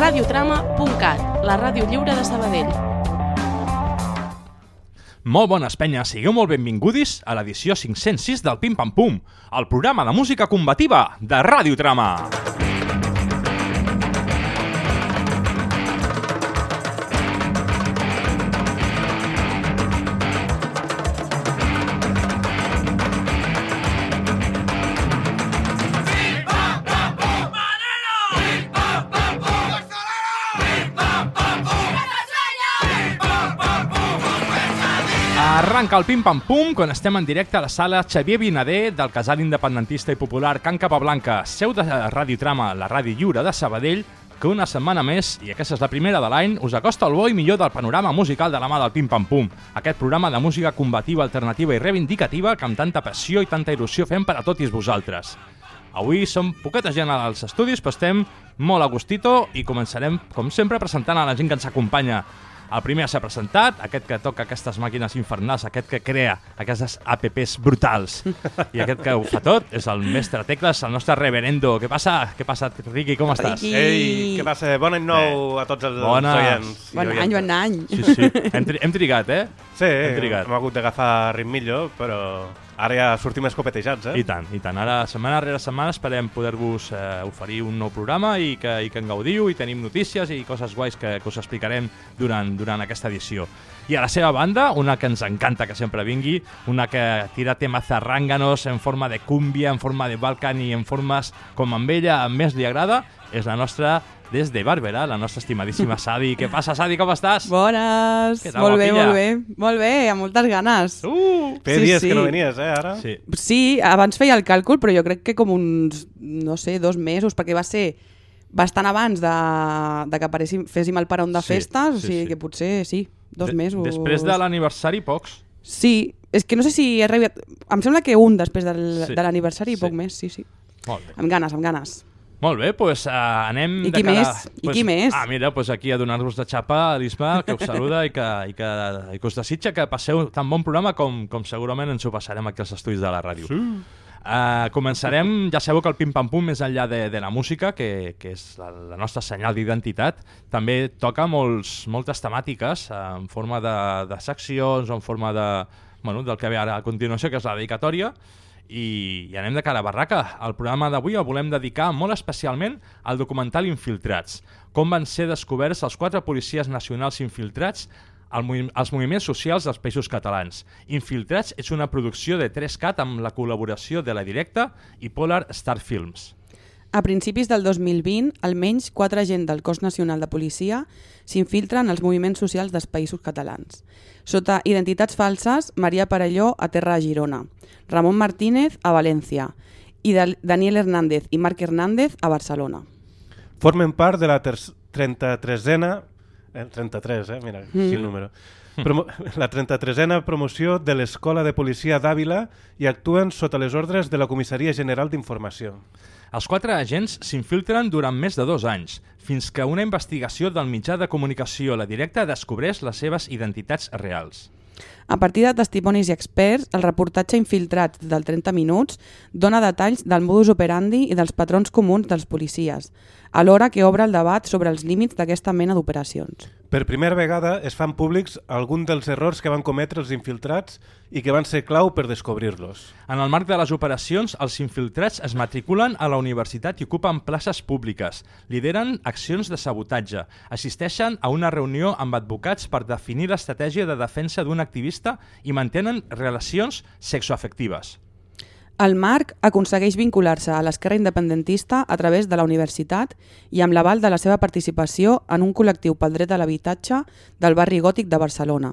radiotrama.cat, la ràdio lliure de Sabadell. Molt bones penyes, sigueu molt benvingudis a l'edició 506 del Pim Pam Pum, el programa de música combativa de Radiotrama. Arranca el Pim Pam Pum quan estem en directe a la sala Xavier Vinader del casal independentista i popular Can Capablanca, seu de Radiotrama, la ràdio lliure de Sabadell, que una setmana més, i aquesta és la primera de l'any, us acosta el bo i millor del panorama musical de la mà del Pim Pam Pum, aquest programa de música combativa, alternativa i reivindicativa que amb tanta passió i tanta il·lusió fem per a tots vosaltres. Avui som poqueta gent als estudis, però estem molt a gustito i començarem, com sempre, presentant a la gent que ens acompanya. El primer s'ha presentat, aquest que toca aquestes màquines infernals, aquest que crea aquestes apps brutals. I aquest que ho fa tot és el mestre Tecles, el nostre reverendo. Què passa? Què passa, Riqui? Com estàs? Riqui. Ei, què passa? Bon any nou a tots els Bones. oients. Bon any, bon any. Sí, sí. Hem, tri hem trigat, eh? Sí, Hem trigat. hem hagut d'agafar ritmillo, però ara ja sortim escopetejats, eh? I tant, i tant. Ara, setmana rere setmana, esperem poder-vos eh, oferir un nou programa i que, i que en gaudiu i tenim notícies i coses guais que, que us explicarem durant, durant aquesta edició. I a la seva banda, una que ens encanta que sempre vingui, una que tira temes zarránganos en forma de cumbia, en forma de Balkan i en formes com amb ella més li agrada, és la nostra des de Bàrbara, la nostra estimadíssima Sadi. Què passa, Sadi, com estàs? Bones! Tal, molt bé, molt bé. Molt bé, amb moltes ganes. Uh! Feia Sí, dies sí. que no venies, eh, ara? Sí. Sí, abans feia el càlcul, però jo crec que com uns, no sé, dos mesos, perquè va ser bastant abans de, de que aparéssim, féssim el paron de Sí, festes, sí, o sigui sí. que potser sí, dos De- mesos. Després de l'aniversari, pocs. Sí, és que no sé si he rebut... Em sembla que un després del, Sí, de l'aniversari sí. i poc més, sí, sí. Molt bé. Amb ganes, amb ganes. Molt bé, doncs uh, anem I de qui cara... més? I qui més? Ah, mira, doncs aquí a donar-vos de xapa a l'Isma, que us saluda i que, i, que, i que us desitja que passeu tan bon programa com, com segurament ens ho passarem aquí als estudis de la ràdio. Sí. Uh, començarem, ja sabeu que el Pim Pam Pum més enllà de, de la música, que, que és la, la nostra senyal d'identitat, també toca molts, moltes temàtiques uh, en forma de, de seccions en forma de, bueno, del que ve ara a continuació, que és la dedicatòria, i, i anem de cara a barraca. El programa d'avui el volem dedicar molt especialment al documental Infiltrats, com van ser descoberts els quatre policies nacionals infiltrats al movi als moviments socials dels països catalans. Infiltrats és una producció de 3CAT amb la col·laboració de la Directa i Polar Star Films. A principis del 2020, almenys quatre agents del cos nacional de policia s'infiltren als moviments socials dels països catalans. Sota identitats falses, Maria Parelló aterra a Girona, Ramon Martínez a València i Daniel Hernández i Marc Hernández a Barcelona. Formen part de la 33ena... Eh, 33, eh? Mira, mm. sí el número. Promo la 33ena promoció de l'Escola de Policia d'Àvila i actuen sota les ordres de la Comissaria General d'Informació. Els quatre agents s'infiltren durant més de dos anys, fins que una investigació del mitjà de comunicació La Directa descobreix les seves identitats reals. A partir de testimonis i experts, el reportatge Infiltrats del 30 minuts dona detalls del modus operandi i dels patrons comuns dels policies, alhora que obre el debat sobre els límits d'aquesta mena d'operacions. Per primera vegada es fan públics alguns dels errors que van cometre els infiltrats i que van ser clau per descobrir-los. En el marc de les operacions, els infiltrats es matriculen a la universitat i ocupen places públiques, lideren accions de sabotatge, assisteixen a una reunió amb advocats per definir l'estratègia de defensa d'un activista i mantenen relacions sexoafectives. El Marc aconsegueix vincular-se a l'esquerra independentista a través de la universitat i amb l'aval de la seva participació en un col·lectiu pel dret a l'habitatge del barri gòtic de Barcelona.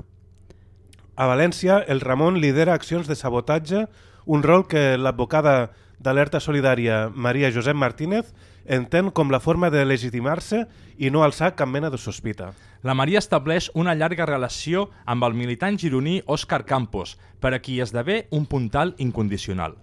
A València, el Ramon lidera accions de sabotatge, un rol que l'advocada d'alerta solidària Maria Josep Martínez entén com la forma de legitimar-se i no alçar cap mena de sospita. La Maria estableix una llarga relació amb el militant gironí Òscar Campos, per a qui esdevé un puntal incondicional.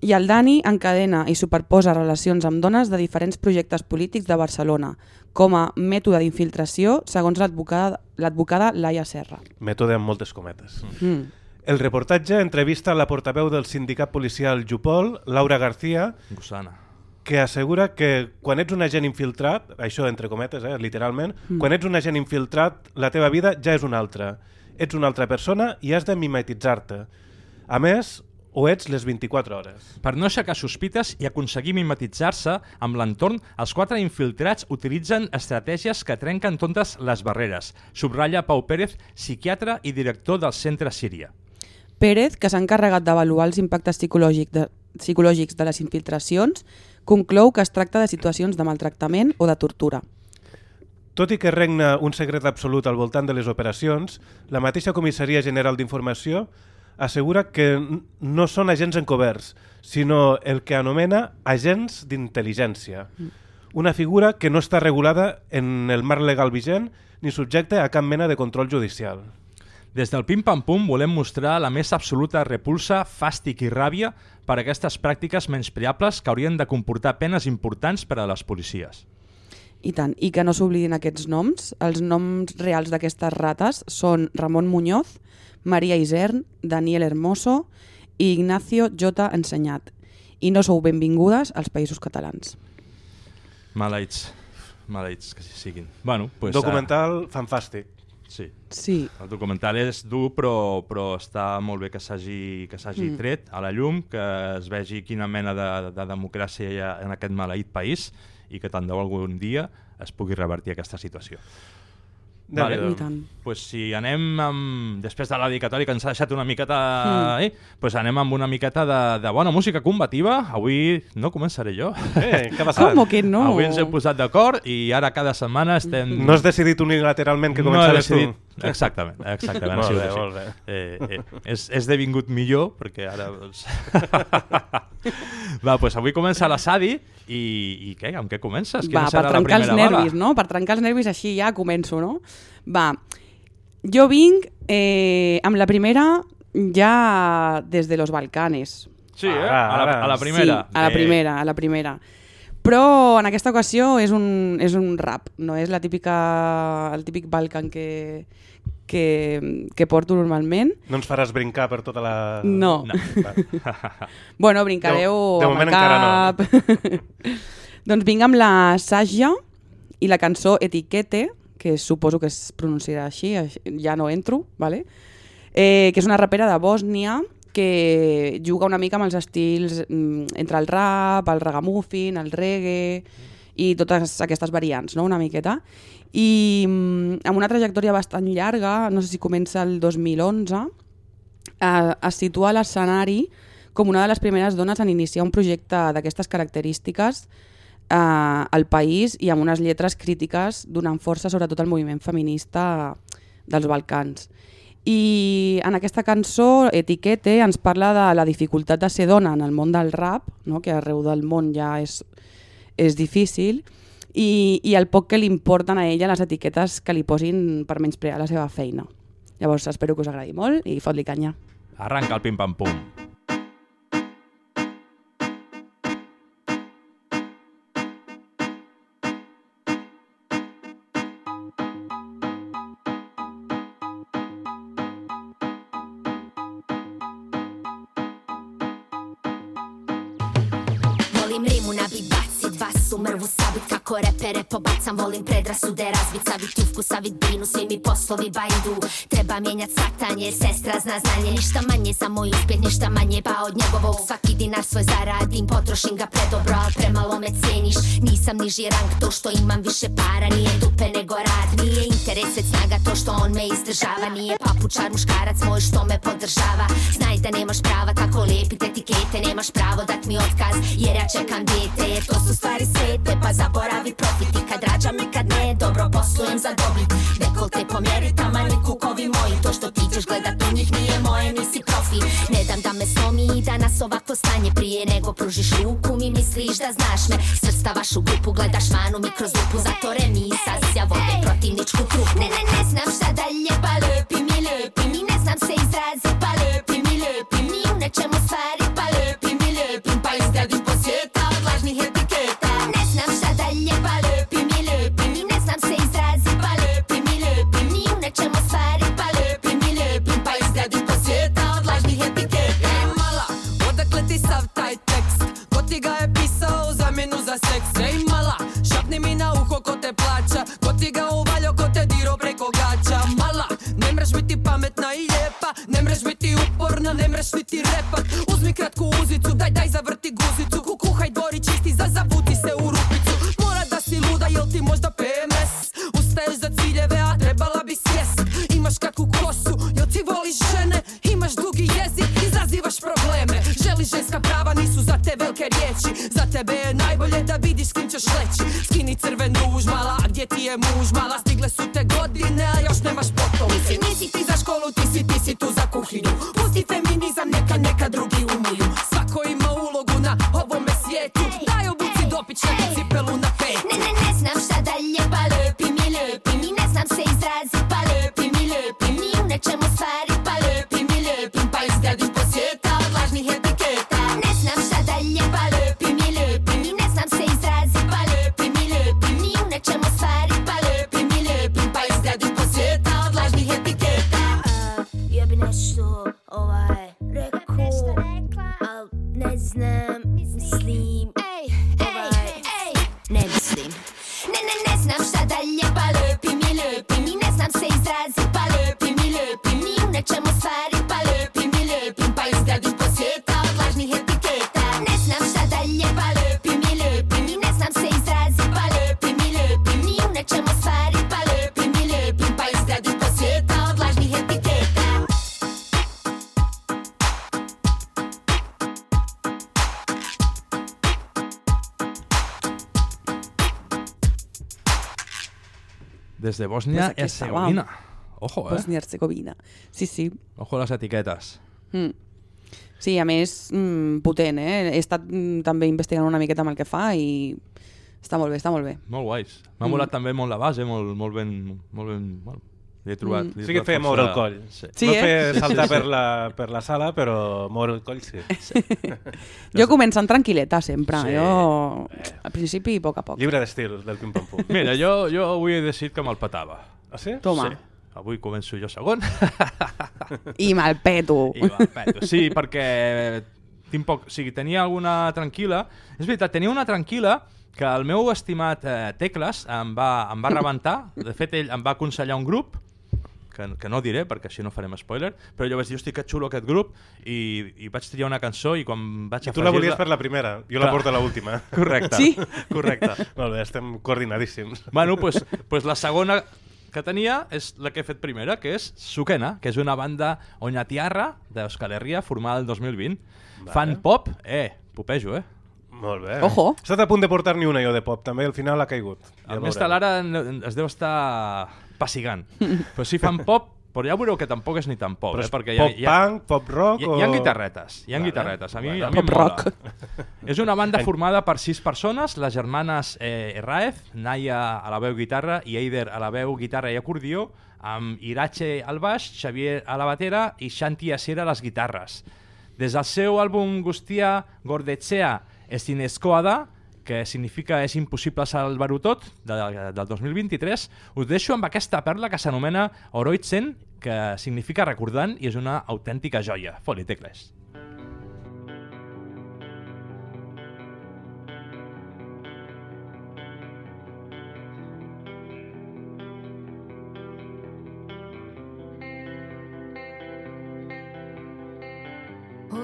I el Dani encadena i superposa relacions amb dones de diferents projectes polítics de Barcelona, com a mètode d'infiltració, segons l'advocada l'advocada Laia Serra. Mètode amb moltes cometes. Mm. El reportatge entrevista la portaveu del sindicat policial Jupol, Laura García, Gusana. que assegura que quan ets un agent infiltrat, això entre cometes, eh, literalment, mm. quan ets un agent infiltrat, la teva vida ja és una altra. Ets una altra persona i has de mimetitzar-te. A més, o ets les 24 hores. Per no aixecar sospites i aconseguir mimetitzar-se amb l'entorn, els quatre infiltrats utilitzen estratègies que trenquen totes les barreres. Subratlla Pau Pérez, psiquiatre i director del Centre Síria. Pérez, que s'ha encarregat d'avaluar els impactes psicològics de, psicològics de les infiltracions, conclou que es tracta de situacions de maltractament o de tortura. Tot i que regna un secret absolut al voltant de les operacions, la mateixa Comissaria General d'Informació assegura que no són agents encoberts, sinó el que anomena agents d'intel·ligència. Una figura que no està regulada en el marc legal vigent ni subjecte a cap mena de control judicial. Des del Pim Pam Pum volem mostrar la més absoluta repulsa, fàstic i ràbia per aquestes pràctiques menyspreables que haurien de comportar penes importants per a les policies. I tant, i que no s'oblidin aquests noms. Els noms reals d'aquestes rates són Ramon Muñoz, Maria Isern, Daniel Hermoso i Ignacio J. Ensenyat. I no sou benvingudes als països catalans. Maleïts, maleïts que siguin. Bueno, pues, Documental uh, fanfàstic. Sí. Sí. El documental és dur, però, però està molt bé que s'hagi que s'hagi mm. tret a la llum, que es vegi quina mena de, de democràcia hi ha en aquest maleït país i que tant de bo algun dia es pugui revertir aquesta situació. Vale, I tant. Pues si anem amb, després de la dedicatòria que ens ha deixat una miqueta, Mm. eh, pues anem amb una miqueta de, de bona música combativa. Avui no començaré jo. Eh, què ha passat? Com que no? Avui ens hem posat d'acord i ara cada setmana estem... No has decidit unilateralment que No he començaves decidit. tu? Exactament, exactament. Molt bé, així. molt bé. Eh, eh, és, és devingut millor perquè ara... Doncs... Va, doncs avui comença la Sadi i, i què? Amb què comences? Quina Va, per serà la trencar els primera nervis, bala? no? Per trencar els nervis així ja començo, no? Va, jo vinc eh, amb la primera ja des de los Balcanes. Sí, eh? Ara, A la, a la primera. Sí, a la Eh, primera, a la primera. Però en aquesta ocasió és un, és un rap, no és la típica, el típic Balkan que, que, que porto normalment. No ens faràs brincar per tota la... No. No. Bueno, brincareu De- de amb el cap. doncs vinc amb la Saja i la cançó Etiquete, que suposo que es pronunciarà així- ja no entro, vale? eh, que és una rapera de Bòsnia que juga una mica amb els estils mm, entre el rap, el ragamuffin, el reggae i totes aquestes variants, no? una miqueta. I mm, amb una trajectòria bastant llarga, no sé si comença el 2011, eh, es situa a l'escenari com una de les primeres dones en iniciar un projecte d'aquestes característiques eh, al país i amb unes lletres crítiques donant força sobretot al moviment feminista dels Balcans. I en aquesta cançó, Etiquete, ens parla de la dificultat de ser dona en el món del rap, no? que arreu del món ja és, és difícil, i, i el poc que li importen a ella les etiquetes que li posin per menysprear la seva feina. Llavors espero que us agradi molt i fot-li canya. Arranca el pim-pam-pum. poco rapper pobacam volim predrasude razbit Savit tufku, savit binu, svi mi poslovi bajdu. Treba mijenjat svatanje jer sestra zna znanje Ništa manje za moj uspjeh, ništa manje. Pa od njegovog Svaki dinar svoj zaradim, potrošim ga predobro Al premalo me ceniš, nisam niži rang To što imam više para, nije dupe nego rad. Nije interes već snaga to što on me izdržava. Nije papučar muškarac moj što me podržava. Znaj da nemaš prava tako lijepit etikete Nemaš pravo dat mi otkaz jer ja čekam dijete Jer to su stvari svete pa zaboravi profit Kad rađam i kad ne dobro poslujem za dobit. Dekolte pomjeri tamani kukovi moji. To što ti ćeš gledat u njih nije moje nisi profi. Ne dam da me slomi i da nas ovako stanje Prije nego pružiš ruku mi misliš da znaš me. Svrstavaš u grupu gledaš vanu mi kroz lupu Zato remisa ja vode protivničku trupu. Ne ne ne znam šta dalje pa lepi mi lepi mi. Ne znam se izrazi pa lepi mi lepi mi. U nečemu stvari mreš niti repat Uzmi kratku uzicu, daj daj zavrti guzicu. Kukuhaj dvori čisti, za zavuti se u rupicu. Mora da si luda, jel ti možda PMS Ustaješ za ciljeve, a trebala bi sjest. Imaš kakvu kosu, jel ti voliš žene? Imaš dugi jezik, izazivaš probleme. Želiš ženska prava, nisu za te velike riječi. Za tebe je najbolje da vidiš s kim ćeš leći. Skini crven ruž, mala, a gdje ti je muž Mala, stigle su te godine, a još nemaš potom Nisi, nisi ti za školu, ti si, ti si tu za feminizam, neka, neka drugi umiju. Svako ima ulogu na ovome svijetu. Daj obuci dopić neku cipelu na pet. Ne, ne, ne znam šta dalje, pa lepi mi, lepi mi. Ne znam se izrazit, pa lepi Pues aquí y estaba. Herzegovina. Ojo, eh? Bosnia Herzegovina. Sí, sí. Ojo a les etiquetes. Mm. Sí, a més, mm, potent, eh? He estat mm, també investigant una miqueta amb el que fa i està molt bé, està molt bé. Molt guais. M'ha Mm. molat també molt la base, molt, molt ben... Molt ben bueno, li he trobat... Mm. he Sí que et feia força- moure el coll. Sí. Sí, no eh? fer saltar per, la, per la sala, però moure el coll sí. Jo començant tranquil·leta sempre, Sí. jo al principi a poc a poc. Llibre d'estil del Pim Pam Pum. Mira, jo, jo avui he decidit que me'l petava. Ah, sí? Toma. Sí. Avui començo jo segon. I me'l peto. I va, peto. Sí, perquè tinc poc... O sigui, tenia alguna tranquil·la. És veritat, tenia una tranquil·la que el meu estimat eh, Tecles em va, em va rebentar. De fet, ell em va aconsellar un grup que, que no diré perquè així no farem spoiler, però jo vaig dir, hosti, que xulo aquest grup, i, i vaig triar una cançó i quan vaig I tu la volies afegir-la- per la primera, jo la Clar. porto a l'última. Correcte, Sí? correcte. Molt bé, estem coordinadíssims. Bueno, pues, pues la segona que tenia és la que he fet primera, que és Sukena, que és una banda oñatiarra d'Euskal Herria formada el 2020. Vale. Fan pop, eh, popejo, eh? Molt bé. Ojo. He estat a punt de portar-n'hi una jo de pop, també al final ha caigut. Ja El més. Lara es deu estar pessigant. però si fan pop, però ja veureu que tampoc és ni tan pop, Però eh? perquè pop hi ha, punk, pop rock hi, o... hi ha guitarretes, hi ha Vale. guitarretes. A mi, Bueno. a mi Pop rock. És una banda formada per sis persones, les germanes eh, Raez, Naya a la veu guitarra i Eider a la veu guitarra i acordió, amb Irache al baix, Xavier a la batera i Shanti Asiera a les guitarres. Des del seu àlbum Gustia Gordetzea Estineskoada, que significa és impossible salvar-ho tot, de, del 2023, us deixo amb aquesta perla que s'anomena Oroitzen, que significa recordant i és una autèntica joia. Foli, tecles.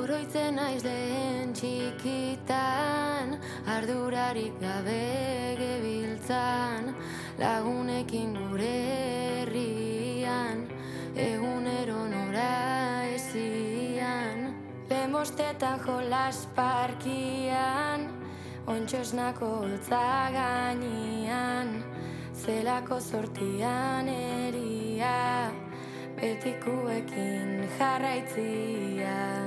Oroitzen naiz lehen txikitan Ardurarik gabe gebiltzan Lagunekin gure herrian Egunero nora ezian. Lehen jolas parkian Ontxosnako gainean Zelako sortian eria Betikuekin jarraitzia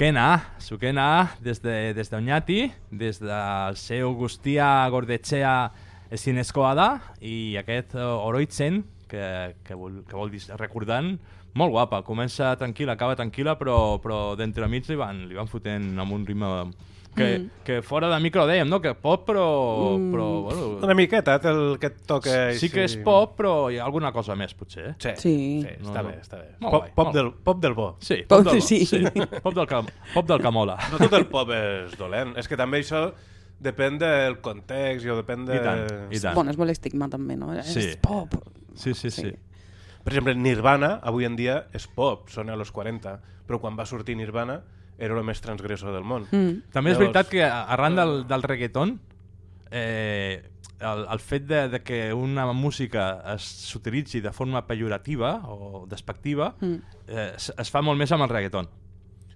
bé. Suquena, Suquena, des de, des d'Oñati, des del seu Agustia Gordetxea ezinezkoa da, i aquest uh, Oroitzen, que, que, vol, que vol dir recordant, molt guapa, comença tranquil·la, acaba tranquil·la, però, però d'entremig li van, li van fotent amb un ritme que, mm. que fora de micro dèiem, no? que pop, però... Mm. però bueno, Una miqueta, té el que et toca... sí que és pop, però hi ha alguna cosa més, potser. Eh? Sí, Sí. sí No, està no. bé, està bé. Molt Pop, guai, pop, molt del, pop del bo. Sí, Pop, del, sí. sí. Pop del, cam, pop del Camola. No tot el pop és dolent. És que també això depèn del context i o depèn de... I tant, i tant. Bueno, és molt estigma també, no? Sí. És pop. Sí, sí, sí. Sí. Per exemple, Nirvana, avui en dia, és pop, sona a los 40, però quan va sortir Nirvana era el més transgressor del món. Mm. També és Llavors- veritat que arran del, del reggaeton eh, el, el fet de, de que una música es- s'utilitzi de forma pejorativa o despectiva Mm. eh, es, es fa molt més amb el reggaeton.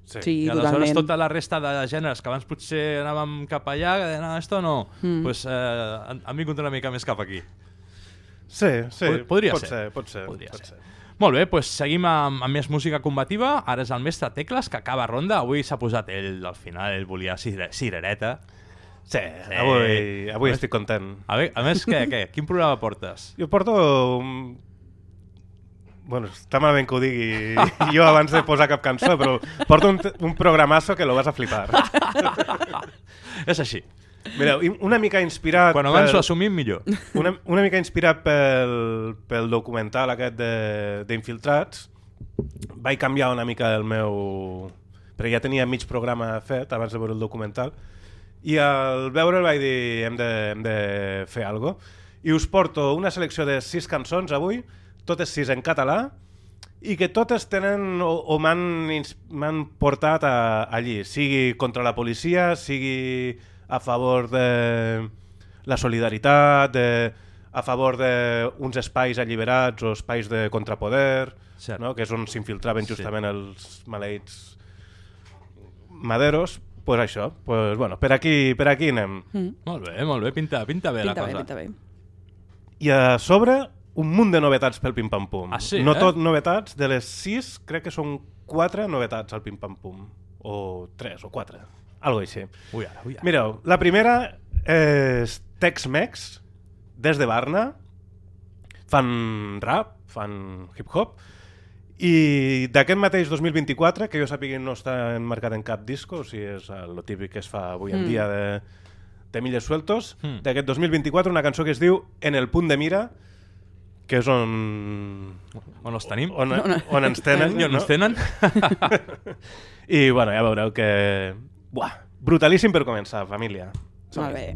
Sí. Sí, I aleshores totalment. tota la resta de gèneres que abans potser anàvem cap allà, que deien, no, esto no, Mm. pues, eh, han, han vingut una mica més cap aquí. Sí, sí. Pod- podria pot ser. ser. Pot ser, Podria pot ser. ser. Molt bé, doncs seguim amb, amb més música combativa. Ara és el mestre Tecles, que acaba ronda. Avui s'ha posat ell, al final, ell volia cire, cirereta. Sí, avui, avui estic content. A, veure, a més, què, què? Quin programa portes? Jo porto... Un... Bueno, està malament que ho digui jo abans de posar cap cançó, però porto un, un programasso que lo vas a flipar. És així. Mireu, una mica inspirat... Quan abans ho assumim, millor. una, una mica inspirat pel, pel documental aquest de- d'Infiltrats, vaig canviar una mica el meu... perquè ja tenia mig programa fet abans de veure el documental, i al veure'l vaig dir hem de, hem de fer alguna cosa. I us porto una selecció de sis cançons avui, totes sis en català, i que totes tenen o, o m'han portat a, allí, sigui contra la policia, sigui a favor de la solidaritat, de, a favor d'uns espais alliberats o espais de contrapoder, Cert. no? que és on s'infiltraven Sí. justament els maleïts maderos, pues això, pues, bueno, per aquí, per aquí anem. Mm. Molt bé, molt bé. Pinta, pinta bé la Pinta bé, cosa. pinta bé. I a sobre, un munt de novetats pel Pim Pam Pum. Ah, sí, no eh? tot novetats, de les sis, crec que són quatre novetats al Pim Pam Pum. O tres, o quatre. Algo així. Ui, ara, ui, ara. Mireu, la primera és Tex-Mex, des de Barna. Fan rap, fan hip-hop. I d'aquest mateix 2024, que jo sàpiga no està enmarcat en cap disco, o sigui, és el típic que es fa avui en Mm. dia de, de milles sueltos, Mm. d'aquest 2024 una cançó que es diu En el punt de mira, que és on, On els tenim? on, on ens tenen. I on ens tenen? I bueno, ja veureu que... Buah, brutalíssim per començar, família. Molt bé.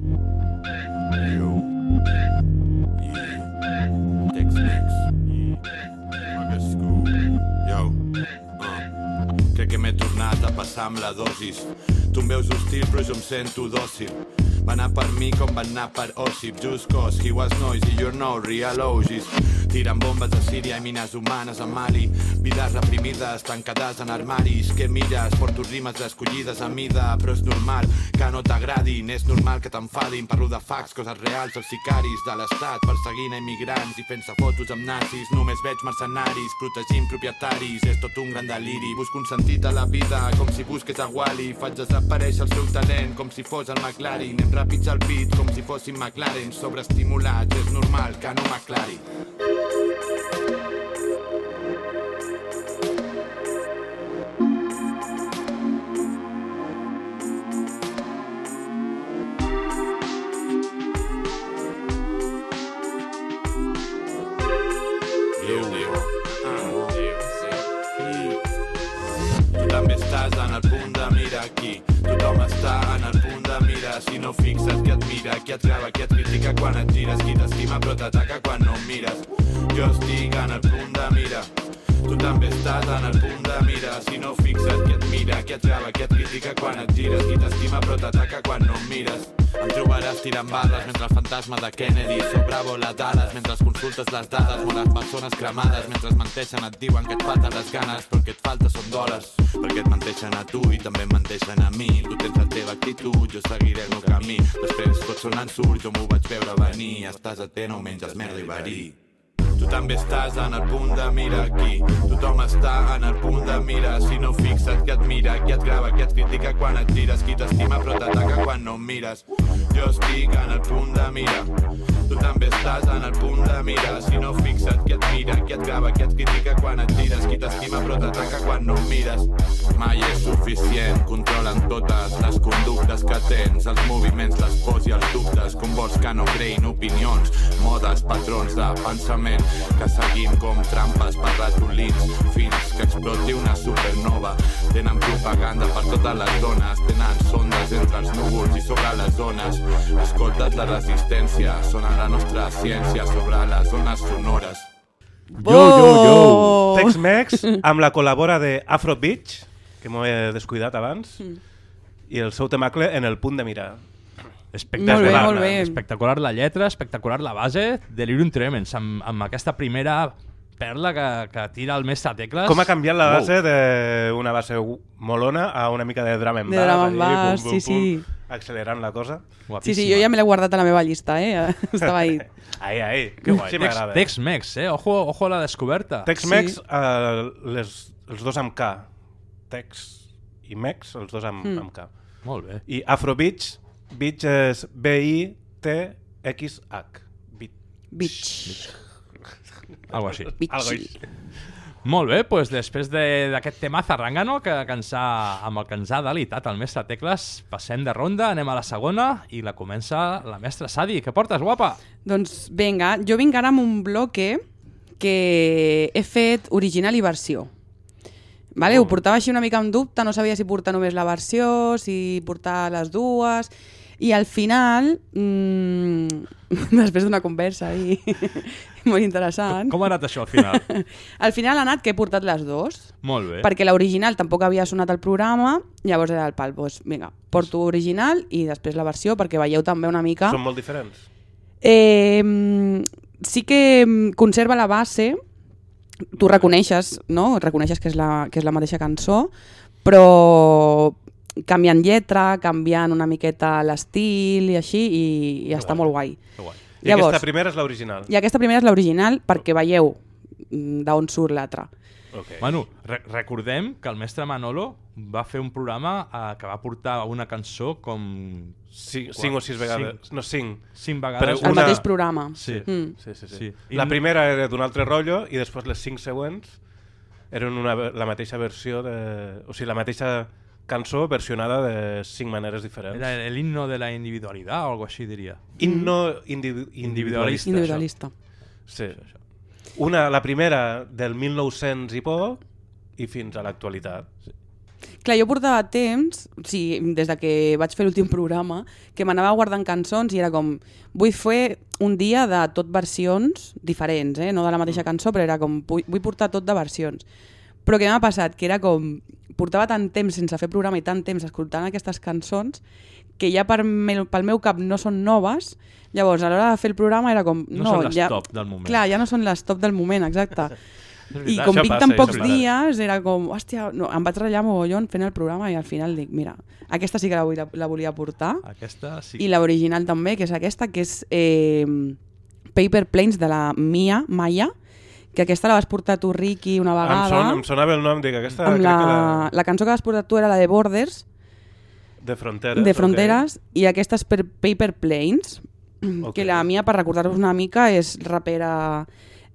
Yo. Uh. Crec que m'he tornat a passar amb la dosis. Tu em veus hostil, però jo em sento dòcil. Va anar per mi com va anar per Ossip. Just cause he was noisy, you're no real OGs. Tiren bombes a Síria i mines humanes a Mali. Vides reprimides, tancades en armaris. Què mires? Porto rimes escollides a mida, però és normal que no t'agradin. És normal que t'enfadin. Parlo de facts, coses reals, els sicaris de l'estat perseguint a immigrants i fent-se fotos amb nazis. Només veig mercenaris, protegint propietaris. És tot un gran deliri. Busco un sentit a la vida, com si busqués a Wally. Faig desaparèixer el seu talent, com si fos el McLaren. Anem ràpids al pit, com si fossin McLaren. Sobreestimulats, és normal que no m'aclari. Déu. Ah. Tu també estàs en el punt de mira aquí. Tothom està en el punt de mira. Si no fixes qui et mira, qui et grava, qui et critica quan et gires, qui t'estima però t'ataca quan no mires. Jo estic en el punt de mira. Tu també estàs en el punt de mira. Si no fixes qui et mira, qui et grava, qui et critica quan et gires, qui t'estima però t'ataca quan no mires. Em trobaràs tirant barres mentre el fantasma de Kennedy sobrevola dades, mentre consultes les dades, molt les persones cremades, mentre menteixen et diuen que et falten les ganes, però que et falta són dòlars, perquè et menteixen a tu i també em menteixen a mi. Tu tens la teva actitud, jo seguiré el meu camí. Després tot són ensurts, jo m'ho vaig veure venir. Estàs atent o menges merda i verí. Tu també estàs en el punt de mira aquí. Tothom està en el punt de mira. Si no fixa't qui et mira, qui et grava, qui et critica quan et gires Qui t'estima però t'ataca quan no mires. Jo estic en el punt de mira. Tu també estàs en el punt de mira. Si no fixa't qui et mira, qui et grava, qui et critica quan et gires Qui t'estima però t'ataca quan no mires. Mai és suficient, controlen totes les conductes que tens. Els moviments, les pors i els dubtes. Com vols que no creïn opinions? Modes, patrons de pensament que seguim com trampes per ratolins fins que exploti una supernova. Tenen propaganda per totes les zones, tenen sondes entre els núvols i sobre les zones. Escolta't la resistència, sona la nostra ciència sobre les zones sonores. Yo, yo, yo. Tex-Mex amb la col·labora de Afro Beach, que m'ho he descuidat abans, i el seu temacle en el punt de mirar. Espectacular, Molt bé, molt bé. espectacular la lletra, espectacular la base, Delirium Tremens, amb, amb aquesta primera perla que, que tira el mestre Tecles. Com ha canviat la Wow. base d'una base molona a una mica de drum and De bass, drum and allí, bass, sí, sí. accelerant la cosa. Sí, Guapíssima. sí, jo ja me l'he guardat a la meva llista, eh? Estava ahí. Ai, ai, que guai, sí Tex- m'agrada. Tex-Mex, eh? Ojo, ojo a la descoberta. Tex-Mex, Sí. eh, les, els dos amb K. Tex i Mex, els dos amb, Mm. amb K. Molt bé. I Afro Beach, Beach és B-I-T-X-H. Beach. Bitch. Algo així. Algo Bitch. així. Molt bé, doncs després de- d'aquest tema zarrangano que, que ens ha, amb el que ens ha delitat el mestre Tecles, passem de ronda, anem a la segona i la comença la mestra Sadi. Què portes, guapa? Doncs vinga, jo vinc ara amb un bloque que he fet original i versió. Vale? Oh. Ho portava així una mica en dubte, no sabia si portar només la versió, si portar les dues... I al final, mmm, després d'una conversa i molt interessant, Com ha anat això al final? al final ha anat que he portat les dues, Molt bé. perquè l'original tampoc havia sonat al programa, llavors era el pal, doncs vinga, porto original i després la versió perquè veieu també una mica... Són molt diferents. Eh, sí que conserva la base, tu reconeixes, no? Reconeixes que és la, que és la mateixa cançó, però canviant lletra, canviant una miqueta l'estil i així, i, i està guai. molt guai. Que guai. I Llavors- aquesta primera és l'original. I aquesta primera és l'original perquè veieu mm, d'on surt l'altra. Okay. Manu, re recordem que el mestre Manolo va fer un programa eh, que va portar una cançó com Sí, cinc o sis vegades. No, cinc. cinc vegades. Però El Una- mateix programa. Sí. Mm. Sí, sí, sí. Sí. I La primera era d'un altre rotllo i després les cinc següents eren una, la mateixa versió de... O sigui, la mateixa cançó versionada de cinc maneres diferents. Era el himno de la individualidad o algo així, diria. Himno individu individualista. Individualista. això. Sí. Una, la primera del 1900 i poc i fins a l'actualitat. Clar, jo portava temps, o sigui, des de que vaig fer l'últim programa, que m'anava guardant cançons i era com, vull fer un dia de tot versions diferents, eh? no de la mateixa cançó, però era com, vull, vull portar tot de versions. Però què m'ha passat? Que era com, portava tant temps sense fer programa i tant temps escoltant aquestes cançons que ja per meu, pel meu cap no són noves, llavors a l'hora de fer el programa era com... No, No, són les ja, top del moment. Clar, ja no són les top del moment, exacte. I com vinc passa, tan pocs dies, era com, hòstia, no, em vaig ratllar mogollon fent el programa i al final dic, mira, aquesta sí que la, vull, la, la volia portar. Aquesta sí. I l'original també, que és aquesta, que és eh, Paper Planes de la Mia, Maya, que aquesta la vas portar tu, Ricky, una Em, vegada. son, em sonava el nom, dic, aquesta amb la, que la... la cançó que vas portar tu era la de Borders, De fronteres. de Fronteres, i aquesta és per Paper Planes, Ok. que la Mia, per recordar-vos una mica, és rapera...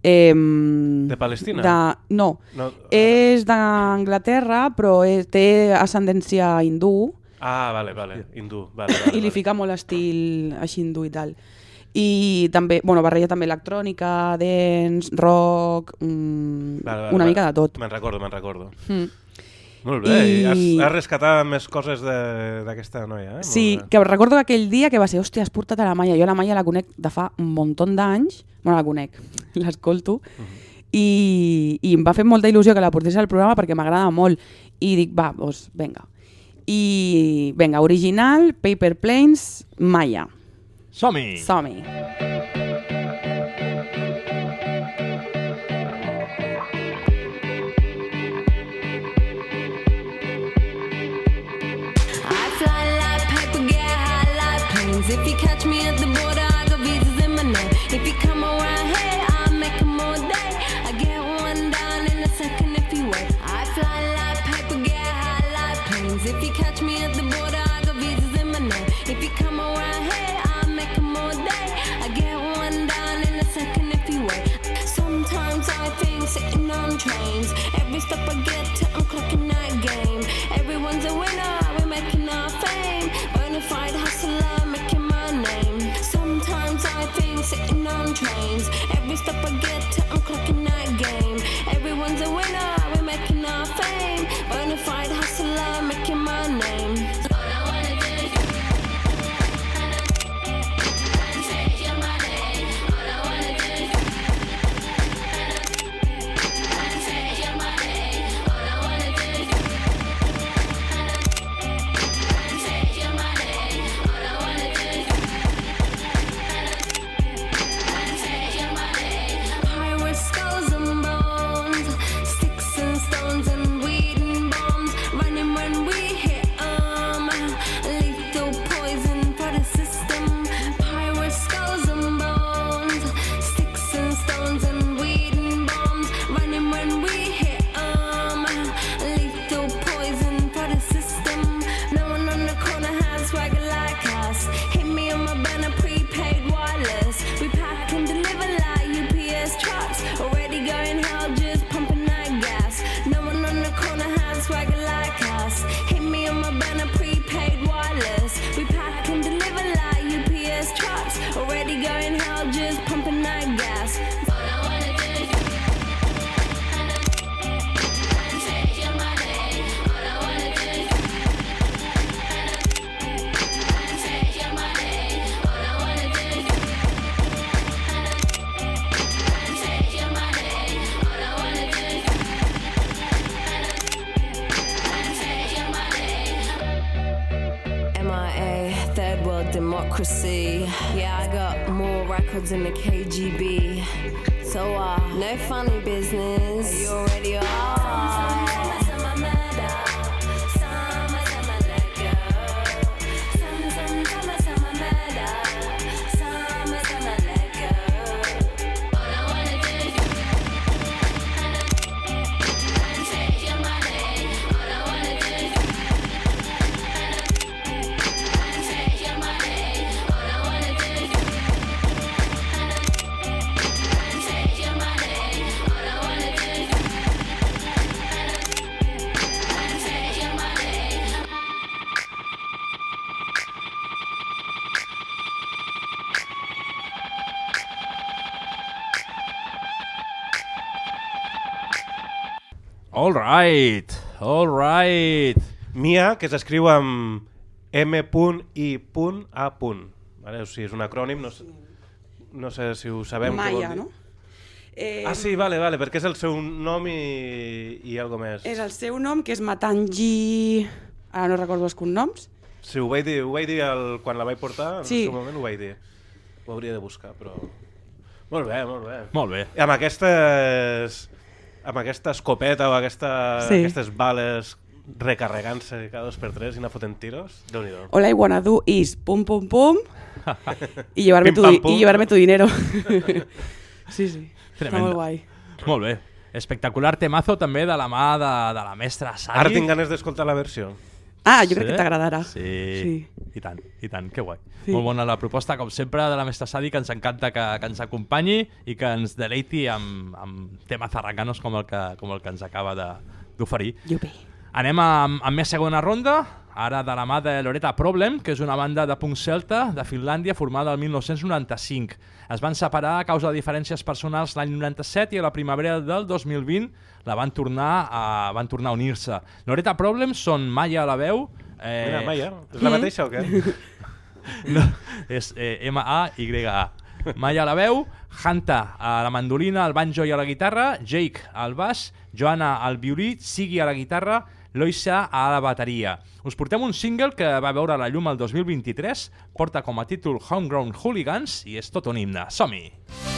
Eh, De Palestina? De, no, No, és d'Anglaterra, però és, té ascendència hindú Ah, vale, vale, hindú. Vale, vale, i li vale. fica molt estil així hindú i tal. I també, bueno, barreja també electrònica, dance, rock, mm, Vale, vale, una vale. mica de tot. Me'n recordo, me'n recordo. Mm. Molt bé, i, has, has rescatat més coses de- d'aquesta noia, eh? Sí, que recordo aquell dia que va ser, hòstia, has portat a la Maia. Jo la Maia la conec de fa un munt d'anys, bueno, la conec, l'escolto, i, i em va fer molta il·lusió que la portés al programa perquè m'agrada molt. I dic, va, doncs, vinga. I, vinga, original, Paper Planes, Maya. Som-hi! Som-hi. I fly like paper, get high like planes. If you catch me at the trains. Every stop I get to, I'm clocking that game. Everyone's a winner, we're making our fame. Bonafide hustler, making my name. Sometimes I think sitting on trains. Every stop I get All right, all right. MIA, que s'escriu amb M.I.A. Vale? O sigui, és un acrònim, no sé, no sé si ho sabem. què vol Maya, dir. no? Eh, Ah, sí, vale, vale, perquè és el seu nom i, i algo més. És el seu nom, que és Matangi... Ara no recordo els cognoms. Sí, ho vaig dir, ho vaig dir el, quan la vaig portar, en Sí. el seu moment ho vaig dir. Ho hauria de buscar, però... Molt bé, molt bé. Molt bé. I amb aquestes... amb aquesta escopeta o aquesta, Sí. aquestes bales recarregant-se cada dos per tres i anar fotent tiros, déu nhi All I wanna do is pum pum pum y llevarme, tu, pam, y llevarme tu dinero. sí, sí. Està Tremenda. molt guai. Molt bé. Espectacular temazo també de la mà de, de la mestra Sadi. Ara tinc ganes d'escoltar la versió. Ah, jo crec que t'agradarà. Sí. Sí. I tant, i tant, que guai. Sí. Molt bona la proposta, com sempre, de la mestra Sadi, que ens encanta que, que ens acompanyi i que ens deleiti amb, amb temes arrancanos com el que, com el que ens acaba de- d'oferir. Anem amb, amb més segona ronda, ara de la mà de Loreta Problem, que és una banda de punk celta de Finlàndia formada el 1995. Es van separar a causa de diferències personals l'any 97 i a la primavera del 2020 la van tornar a, van tornar a unir-se. Loreta Problem són Maya a la veu... Eh, Mira, Maya, és la mateixa o què? no, és eh, M-A-Y-A. Maya a la veu, Hanta a la mandolina, al banjo i a la guitarra, Jake al baix, Joana al violí, Sigui a la guitarra, Loisa a la bateria. Us portem un single que va veure la llum el 2023, porta com a títol Homegrown Hooligans i és tot un himne. Som-hi! Come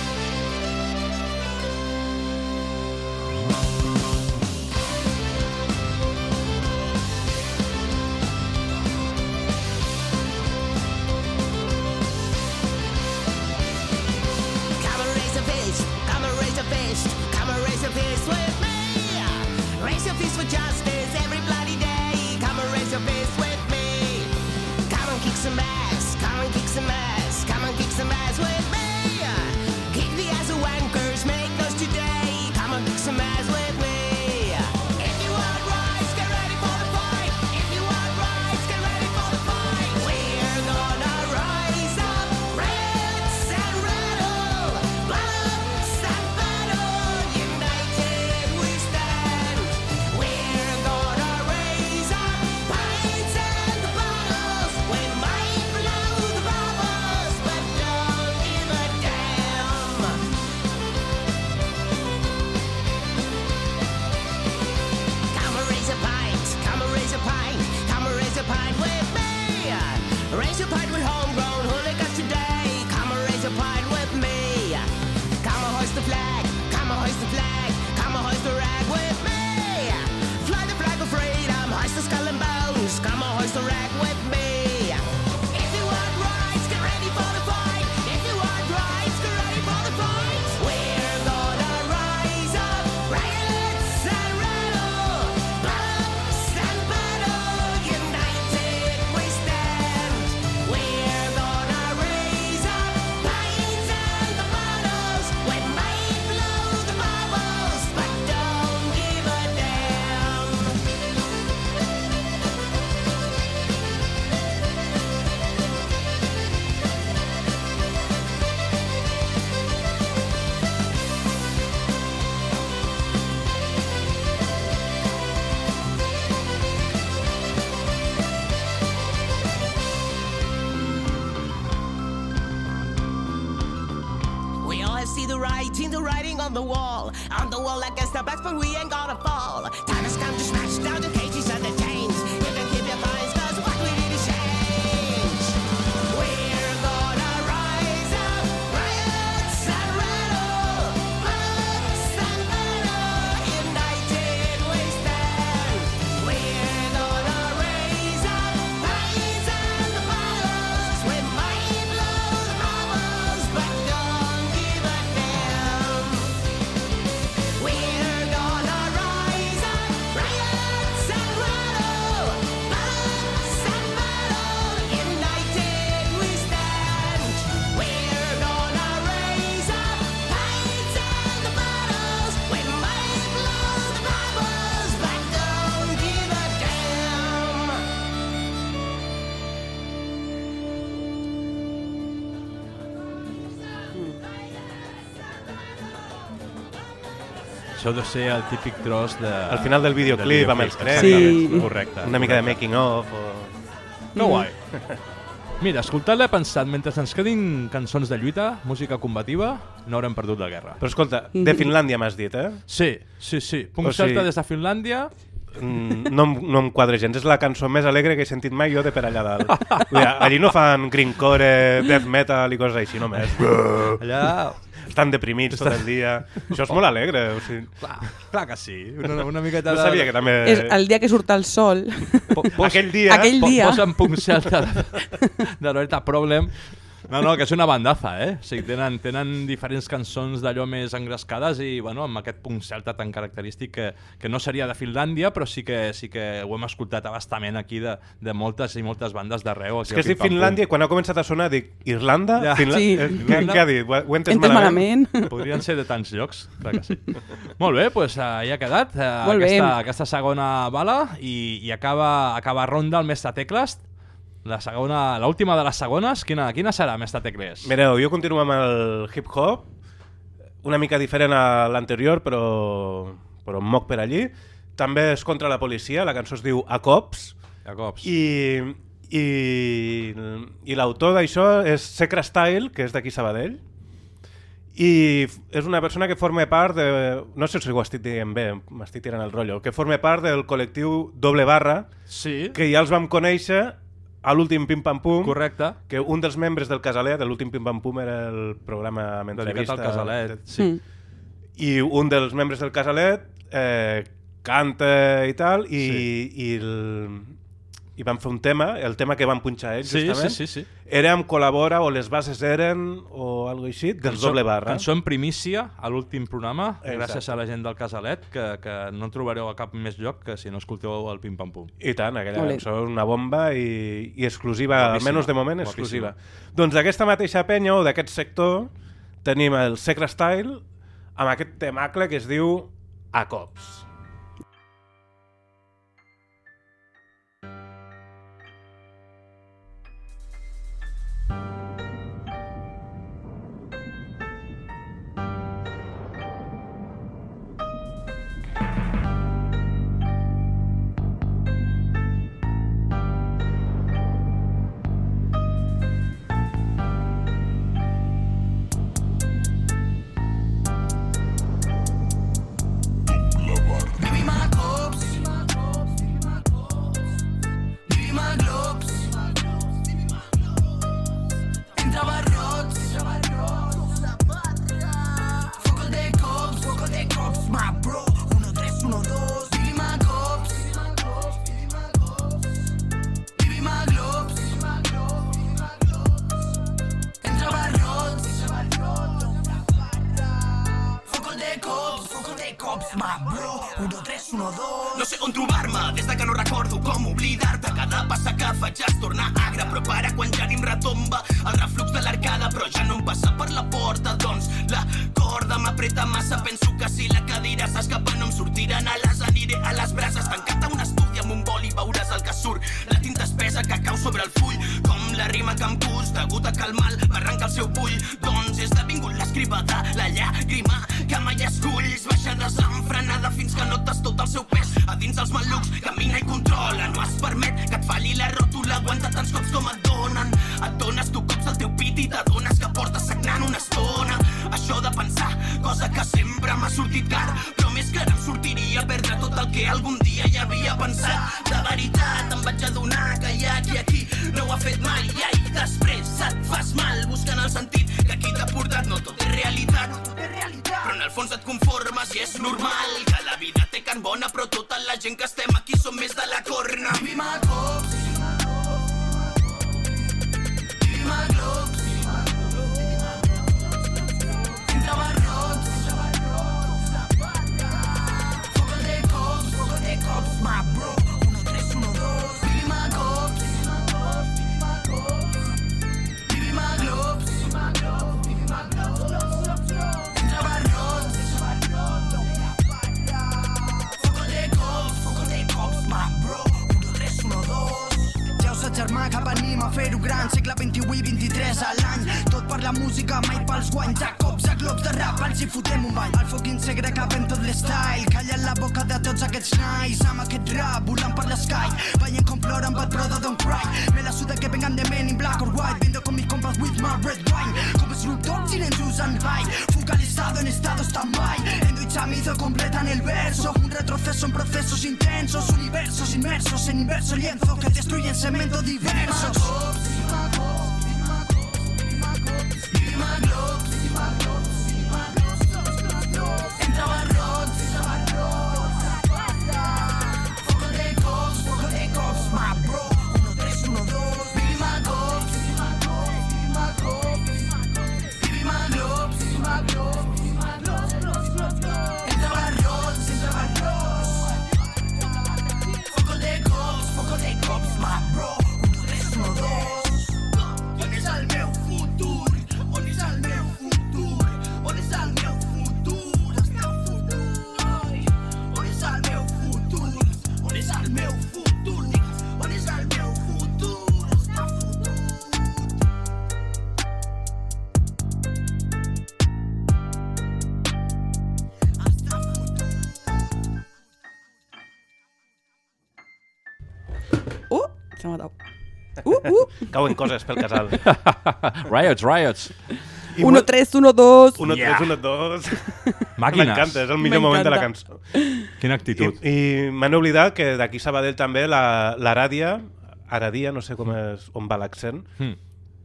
Això deu ser el típic tros de... Al final del videoclip, amb els crèdits. Sí. Correcte. Una mica de making of. O... No guai. Mira, escoltant-la he pensat, mentre ens quedin cançons de lluita, música combativa, no haurem perdut la guerra. Però escolta, de Finlàndia m'has dit, eh? Sí, sí, sí. Punt O sigui- des de Finlàndia. Mm, no, no em quadra gens. És la cançó més alegre que he sentit mai jo de per allà dalt. Vull dir, allí no fan greencore, death metal i coses així només. Allà... Estan deprimits tot el dia. Això és molt alegre. O sigui, Clar, clar que sí. Una, una miqueta no sabia que també... És el dia que surt el sol. Po- pos- Aquell dia... Aquell po- dia. Posa en punt celta de, de Loretta Problem. No, no, que és una bandaza, eh? O sigui, tenen, tenen diferents cançons d'allò més engrescades i, bueno, amb aquest punt celta tan característic que, que no seria de Finlàndia, però sí que sí que ho hem escoltat abastament aquí de, de moltes i moltes bandes d'arreu. És que has dit Finlàndia i quan ha començat a sonar dic Irlanda? Ja. Finla... Sí. Eh, Què, què ha dit? Ho, he entès malament? malament. Podrien ser de tants llocs, clar que sí. Molt bé, doncs uh, ja ha quedat uh, bé. aquesta, aquesta segona bala i, i acaba, acaba ronda el Mestre Tecles. La segona, l'última de les segones, quina, quina serà, mestre Tecles? Mireu, jo continuo amb el hip-hop, una mica diferent a l'anterior, però, però em moc per allí. També és contra la policia, la cançó es diu A Cops. A Cops. I, i, i l'autor d'això és Secra Style, que és d'aquí Sabadell, i és una persona que forma part de... No sé si ho estic dient bé, m'estic tirant el rotllo. Que forma part del col·lectiu Doble Barra, sí. que ja els vam conèixer a l'últim Pim Pam Pum. Correcte. Que un dels membres del Casalet, de l'últim Pim Pam Pum era el programa amb. Dedicat al Casalet, de... sí. Mm. I un dels membres del Casalet eh, canta i tal, i, sí. i el, i vam fer un tema, el tema que van punxar ells, sí, justament, sí, sí, sí. era amb Col·labora o Les bases eren o alguna així, del cançó, doble barra. Cançó en primícia, a l'últim programa, Exacte. gràcies a la gent del Casalet, que, que no trobareu a cap més lloc que si no escolteu el Pim Pam Pum. I tant, aquella Olé. cançó és una bomba i, i exclusiva, Guapíssima. almenys de moment exclusiva. Guapíssima. Doncs d'aquesta mateixa penya o d'aquest sector tenim el Secret Style amb aquest temacle que es diu A Cops. Cauen coses pel casal. riots, riots. 1, 3, 1, 2. 1, 3, 1, 2. Màquines. M'encanta, és el millor moment de la cançó. Quina actitud. I, i m'han oblidat que d'aquí Sabadell també la, la, Aradia, no sé com mm. és, on va l'accent, mm.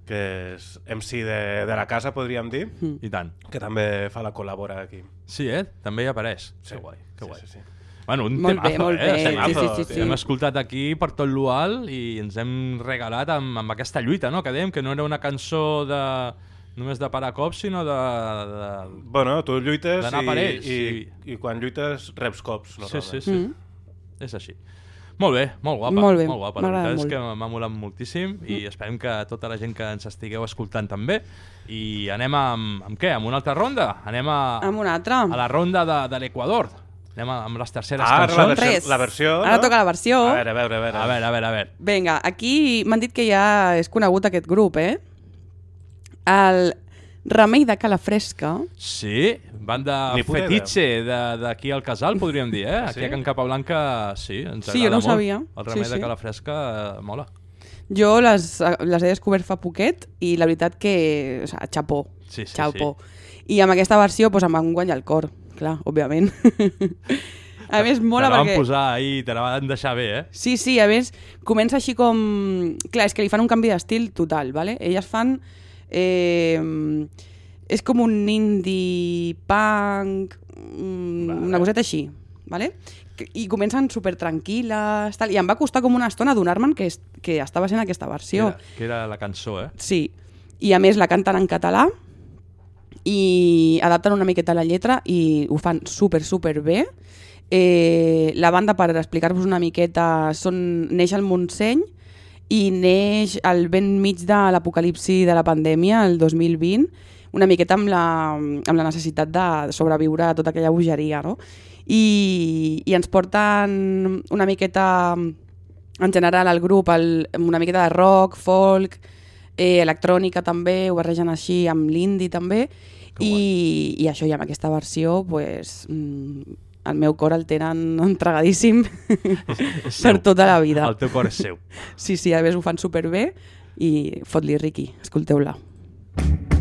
que és MC de, de la casa, podríem dir. Mm. I tant. Que també fa la col·labora aquí. Sí, eh? També hi apareix. Sí. Que guai, que guai. Sí, sí, sí. Bueno, un Molt bé, temazo, molt eh? bé. Estem- Sí, sí, sí, sí. Hem escoltat aquí per tot l'UAL i ens hem regalat amb, amb aquesta lluita, no? Que dèiem que no era una cançó de només de parar cops, sinó de... de... Bueno, tu lluites i, ells, i, sí. i quan lluites reps cops. Sí, normalment. sí, sí. És així. Molt bé, molt guapa. Mm. Molt bé, molt guapa. La m'agrada veritat és molt. que m'ha molat moltíssim i esperem que tota la gent que ens estigueu escoltant també. I anem amb, amb què? Amb una altra ronda? Anem a, Amb una altra. a la ronda de, de l'Equador. Anem a, amb les terceres Ah, ara la cançons. versió, Res. la versió Ara no? toca la versió. A veure, a veure, a veure. A veure, a veure, a veure. Vinga, aquí m'han dit que ja és conegut aquest grup, eh? El Remei de Calafresca. Sí, banda Ni fetitxe de- d'aquí al casal, podríem dir, eh? Aquí Sí? a Can Capablanca, sí, ens Sí, jo agrada no molt. sabia. El remei Sí, de sí. Calafresca eh, mola. Jo les, les he descobert fa poquet i la veritat que... O sigui, xapó. Sí, sí, xapó. I amb aquesta versió pues, em van guanyar el cor, clar, òbviament. a més, mola te la van perquè... posar ahí, te la van deixar bé, eh? Sí, sí, a més, comença així com... Clar, és que li fan un canvi d'estil total, ¿vale? Elles fan... Eh, és com un indie punk, mm, una coseta així, ¿vale? Que- I comencen super tranquil·les, tal, i em va costar com una estona donar-me'n que, es- que estava sent aquesta Que versió. era, que era la cançó, eh? Sí, i a més la canten en català i adapten una miqueta la lletra i ho fan super, super bé. Eh, la banda, per explicar-vos una miqueta, són, neix al Montseny i neix al ben mig de l'apocalipsi de la pandèmia, el 2020, una miqueta amb la, amb la necessitat de sobreviure a tota aquella bogeria, no? I, i ens porten una miqueta, en general, al grup, el, una miqueta de rock, folk, eh, electrònica també, ho barregen així amb l'indie també, i, i això, i amb aquesta versió, pues, mm, el meu cor el tenen entregadíssim per tota la vida. El teu cor és seu. Sí, sí, a més ho fan superbé i fot-li Ricky, escolteu-la. Vàlua,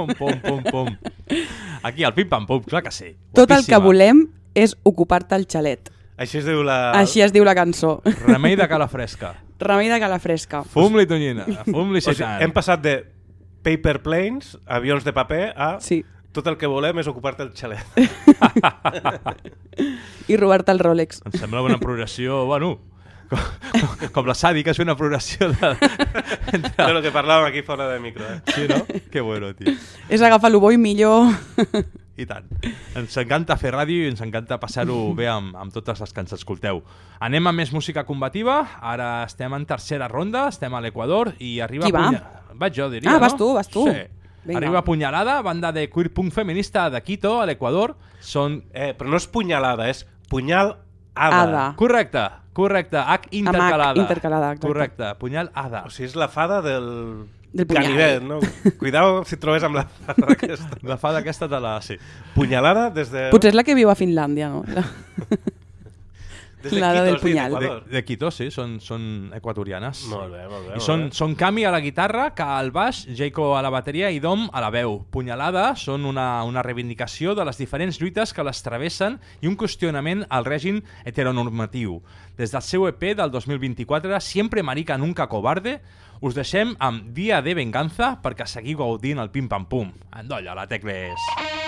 Pom, pom, pom, pom. Aquí, al pim-pam-pum, clar que sí. Tot el que Guapíssima. volem és ocupar-te el xalet. Així es diu la... Així es diu la cançó. Remei de cala fresca. Remei de cala fresca. Fum-li tonyina, fum-li O sigui, hem passat de paper planes, avions de paper, a Sí. tot el que volem és ocupar-te el xalet. I robar-te el Rolex. Em sembla una progressió, bueno, com, com la Sadi, que és una progressió de... Entre... de lo que parlàvem aquí fora de micro. Eh? Sí, no? Que bueno, tio. És agafar lo bo i millor. I tant. Ens encanta fer ràdio i ens encanta passar-ho bé amb, amb totes les que ens escolteu. Anem a més música combativa. Ara estem en tercera ronda, estem a l'Equador i arriba... Qui va? Punya... Vaig jo, diria, Ah, no? vas tu, vas tu. Sí. Vinga. Arriba Punyalada, banda de queer punk feminista de Quito, a l'Equador. Són... Eh, però no és punyalada, és punyal ada. Ada. Correcte, correcte. H intercalada. intercalada, exacte. Correcte, punyal ada. O sigui, és la fada del... Del punyal. Ganivet, no? Cuidao si et trobes amb la fada aquesta. La fada aquesta te la... Sí. Punyalada des de... Potser és la que viu a Finlàndia, no? La... des de la Quito, del sí, punyal. De, de Quito, sí, són, són equatorianes. Molt bé, molt bé. I molt són, bé. són Cami a la guitarra, que al baix, Jayco a la bateria i Dom a la veu. Punyalada són una, una reivindicació de les diferents lluites que les travessen i un qüestionament al règim heteronormatiu. Des del seu EP del 2024, Siempre marica nunca cobarde, us deixem amb Dia de Venganza perquè seguiu gaudint el pim-pam-pum. Endolla, la tecles.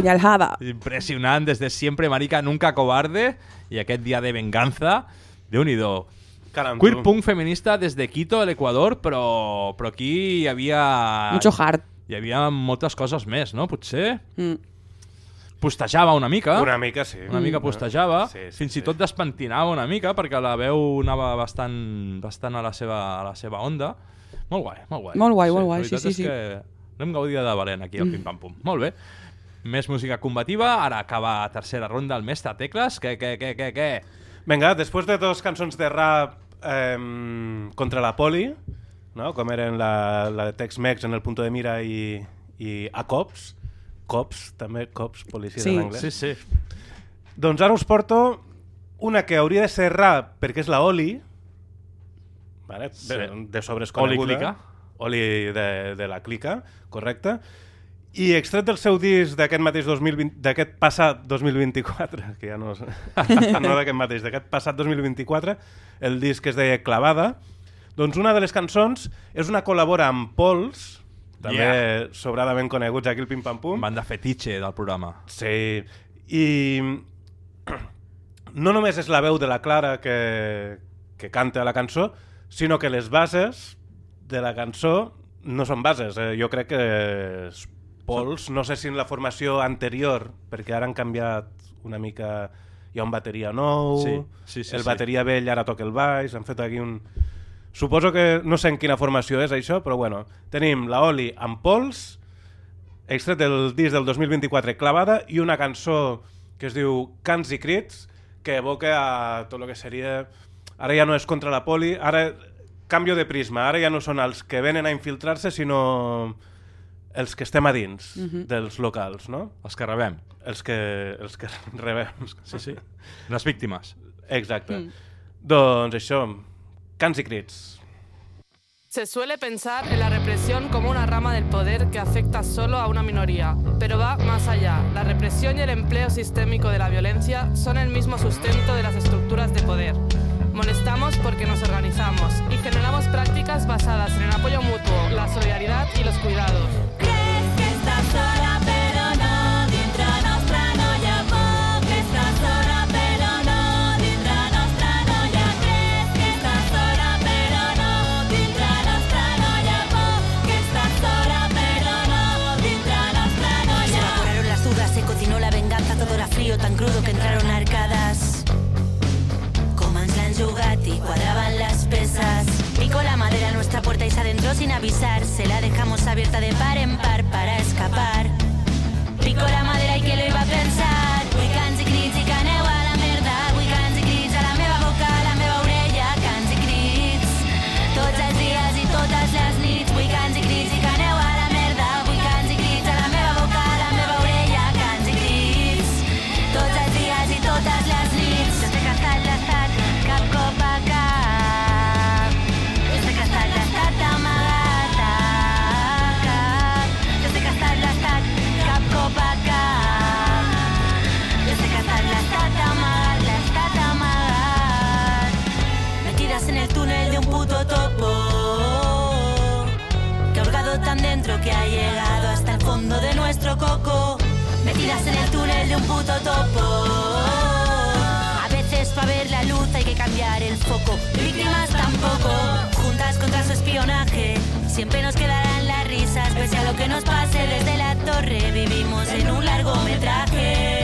Puñalada. Impressionant, des de sempre, marica, nunca cobarde. I aquest dia de venganza, déu nhi Caram, Queer punk feminista des de Quito, l'Equador, però, però aquí hi havia... Mucho hard. Hi havia moltes coses més, no? Potser Mm. postejava una mica. Una mica, sí. Una mica postejava. Sí, sí, fins sí. i tot despentinava una mica perquè la veu anava bastant, bastant a, la seva, a la seva onda. Molt guai, molt guai. Molt guai, molt la guai, sí, sí, sí. que Anem gaudia de valent aquí al Pim Pam Pum. Molt bé. Més música combativa, ara acaba la tercera ronda el mestre Tecles. Què, què, què, què, què? Vinga, després de dos cançons de rap eh, contra la poli, no? com eren la, la de Tex-Mex en el punto de mira i, i a cops, cops, també cops, policia Sí. en anglès. Sí, sí. Doncs ara us porto una que hauria de ser rap perquè és la Oli, vale? Sí. de, de sobres Oli coneguda. Clica. Oli de, de la Clica, correcte. I extret del seu disc d'aquest mateix 2020, d'aquest passat 2024, que ja no, és- no d'aquest mateix, d'aquest passat 2024, el disc que es deia Clavada, doncs una de les cançons és una col·labora amb Pols, també Yeah. sobradament coneguts aquí al Pim Pam Pum. Banda fetitxe del programa. Sí, i no només és la veu de la Clara que, que canta la cançó, sinó que les bases de la cançó no són bases. Eh? Jo crec que és Pols, no sé si en la formació anterior, perquè ara han canviat una mica... Hi ha un bateria nou, Sí, sí, sí, el sí. bateria vell ara toca el baix, han fet aquí un... Suposo que no sé en quina formació és això, però bueno, tenim la Oli amb Pols, extret del disc del 2024 Clavada i una cançó que es diu Cants i crits que evoca a tot el que seria ara ja no és contra la poli ara canvio de prisma, ara ja no són els que venen a infiltrar-se sinó els que estem a dins Mhm. dels locals, no? Els que rebem. Els que, els que rebem. Sí, sí. Les víctimes. Exacte. Mm. Doncs això, cants i crits. Se suele pensar en la represión como una rama del poder que afecta solo a una minoría, pero va más allá. La represión y el empleo sistémico de la violencia son el mismo sustento de las estructuras de poder. Molestamos porque nos organizamos y generamos prácticas basadas en el apoyo mutuo, la solidaridad y los cuidados. Crudo que entraron arcadas. Com ens l'han jugat i quadraban las pesas. Picó la madera a nuestra puerta y se adentró sin avisar. Se la dejamos abierta de par puto topo. A veces para ver la luz hay que cambiar el foco. Víctimas tampoco. Juntas contra su espionaje. Siempre nos quedarán las risas, pese a lo que nos pase desde la torre. Vivimos en un largometraje.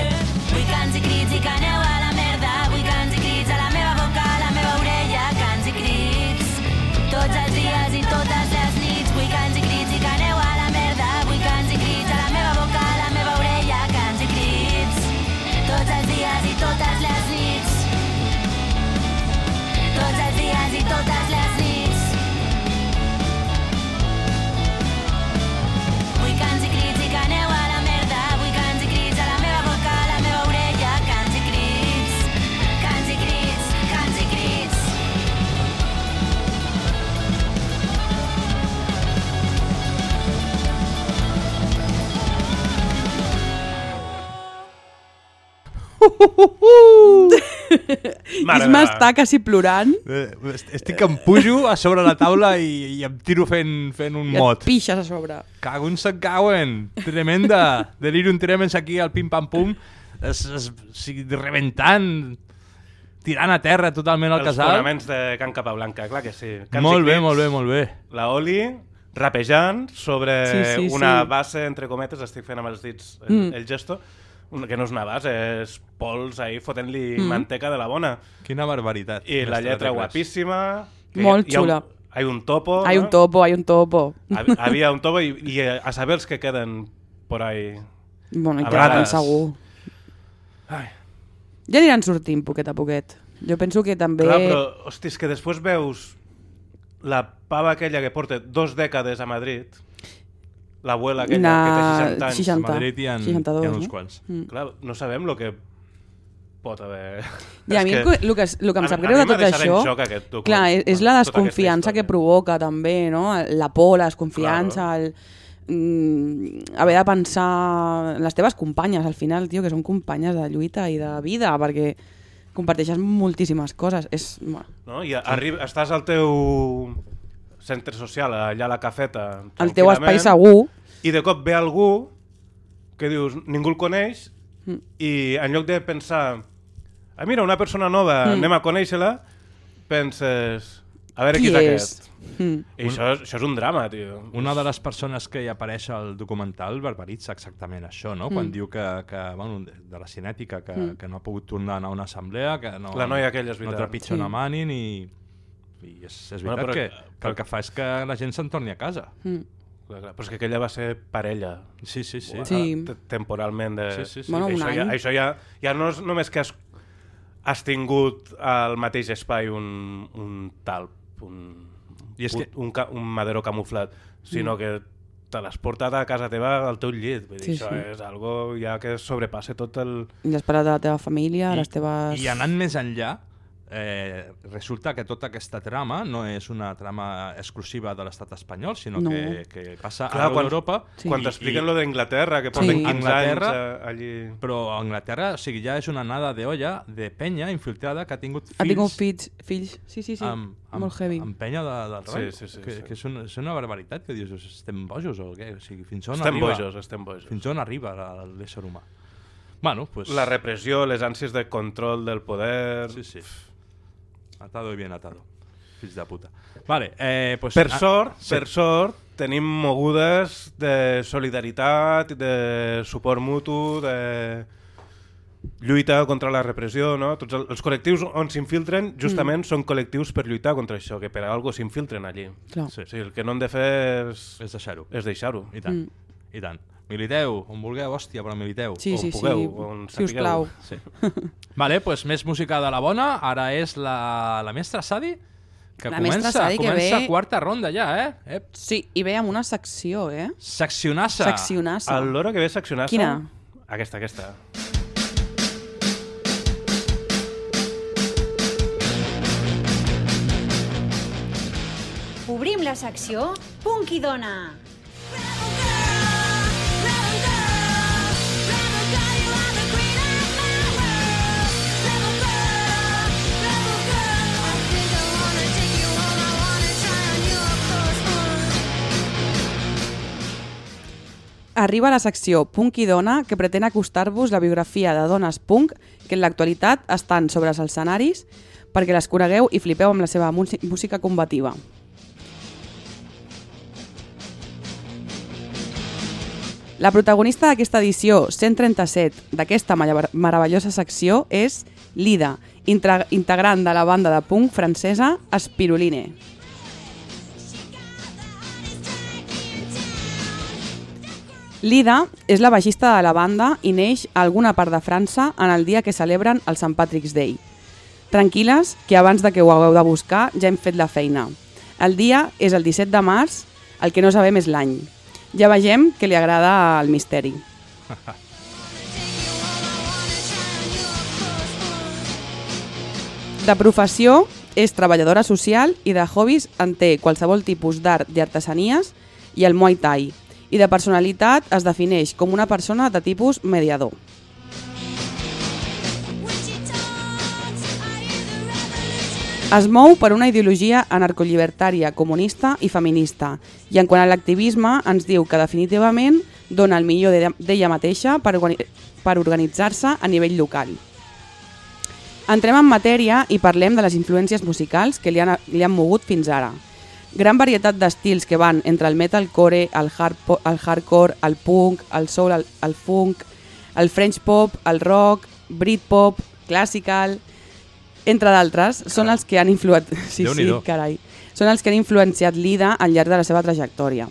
Mare Isma meva. està quasi plorant Eh, est- Estic que em pujo a sobre la taula i, i em tiro fent, fent un i et mot. pixes a sobre. Cago en se'n cauen. Tremenda. Delirium tremens aquí al pim-pam-pum. Es, es, sigui, reventant, tirant a terra totalment el Els casal. fonaments de Can Capablanca, clar que sí. Cants Molt bé, crits, molt bé, molt bé. La Oli rapejant sobre Sí, sí, una sí. base, entre cometes, estic fent amb els dits el, Mm. el gesto, una, que no és una base, és pols ahí fotent-li Mm. manteca de la bona. Quina barbaritat. I la lletra guapíssima. Molt hi ha un- xula. Hay un topo. Hay no? un topo, hay un topo. Hab- Havia un topo i, i eh, a saber els que queden por ahí. Bueno, i quedaran vegades. segur. Ai. Ja aniran sortint poquet a poquet. Jo penso que també... Clar, però, hosti, és que després veus la pava aquella que porta dos dècades a Madrid, l'abuela aquella que té 60 anys. 60. A Madrid hi ha, 62, hi ha uns no? quants. Mm. Clar, no sabem el que pot haver... I a mi el que- el que, el que em a- sap greu de tot això... xoc aquest document. clar, és, és la tota desconfiança que provoca també, no? La por, la desconfiança, el, mm, haver de pensar en les teves companyes al final, tio, que són companyes de lluita i de vida, perquè comparteixes moltíssimes coses. És, No? I arriba, estàs al teu centre social, allà a la cafeta, el teu espai segur, i de cop ve algú que dius, ningú el coneix, Mm. i en lloc de pensar, ah, mira, una persona nova, Mm. anem a conèixer-la, penses, a veure qui, qui és és? aquest. Mm. I això, és- això és un drama, tio. Una de les persones que hi apareix al documental barbaritza exactament això, no? Quan Mm. diu que, que bueno, de la cinètica, que, Mm. que no ha pogut tornar a anar a una assemblea, que no, La noia aquella, és no trepitja Sí. una manin i, i és, és Bueno, veritat però- que, que el que fa és que la gent se'n torni a casa. Mm. Però és que aquella va ser parella. Sí, sí, sí. Sí. te- temporalment. De... Sí, sí, sí. Bueno, un això, ja, això ja, ja no és només que has, has tingut al mateix espai un, un talp, un, I és un, que- un, un madero camuflat, sinó que te l'has portat a casa teva al teu llit. Vull dir, Sí, això sí. és algo ja que sobrepassa tot el... I l'esperat de la teva família, I, les teves... I anant més enllà, eh, resulta que tota aquesta trama no és una trama exclusiva de l'estat espanyol, sinó No. que, que passa Clar, arreu quan- d'Europa. Sí. Quan t'expliquen lo d'Inglaterra, que porten Sí. 15 Anglaterra, anys a, allí... Però a Anglaterra, o sigui, ja és una nada de olla de penya infiltrada que ha tingut fills, Ha tingut fills, fills. Sí, sí, sí. amb, amb, Molt heavy. amb penya de, del rei. Sí, sí, sí, que, sí. que és, una, és una barbaritat que dius, estem bojos o què? O sigui, fins on Estem arriba, bojos, estem bojos. Fins on arriba l'ésser humà. Bueno, pues... La repressió, les ànsies de control del poder... Sí, sí. Atado y bien atado. Fills de puta. Vale, eh, pues... Per ah, sort, sí. per sort, tenim mogudes de solidaritat, de suport mutu, de lluita contra la repressió, no? Tots el- els col·lectius on s'infiltren justament Mm. són col·lectius per lluitar contra això, que per a algo s'infiltren allí. Clar. Sí. O sigui, el que no hem de fer és, És deixar-ho. és deixar-ho. I tant, Mm. i tant. Militeu, on vulgueu, hòstia, però militeu. Sí, on sí, pugueu, sí. on Si us plau. Sí. vale, pues més música de la bona. Ara és la, la mestra Sadi, que La comença, Sadi que comença ve- quarta ronda ja, eh? Ep. Sí, i ve amb una secció, eh? Seccionassa. Seccionassa. El loro que ve seccionar Quina? Aquesta, aquesta. Obrim la secció Punky Dona. Arriba la secció Punk i Dona, que pretén acostar-vos la biografia de dones punk que en l'actualitat estan sobre els escenaris perquè les conegueu i flipeu amb la seva músi- música combativa. La protagonista d'aquesta edició 137 d'aquesta meravellosa secció és Lida, integrant de la banda de punk francesa Spiruline. Lida és la baixista de la banda i neix a alguna part de França en el dia que celebren el St. Patrick's Day. Tranquil·les, que abans de que ho hagueu de buscar ja hem fet la feina. El dia és el 17 de març, el que no sabem és l'any. Ja vegem que li agrada el misteri. De professió és treballadora social i de hobbies en té qualsevol tipus d'art i artesanies i el Muay Thai i de personalitat es defineix com una persona de tipus mediador. Es mou per una ideologia anarcollibertària, comunista i feminista, i en quant a l'activisme ens diu que definitivament dona el millor d'ella mateixa per, per organitzar-se a nivell local. Entrem en matèria i parlem de les influències musicals que li han, li han mogut fins ara. Gran varietat d'estils que van entre el metalcore, el, hard el hardcore, el punk, el soul, el, el funk, el french pop, el rock, britpop, classical, entre d'altres, són els que han influat... Sí, sí, carai. Són els que han influenciat l'Ida al llarg de la seva trajectòria.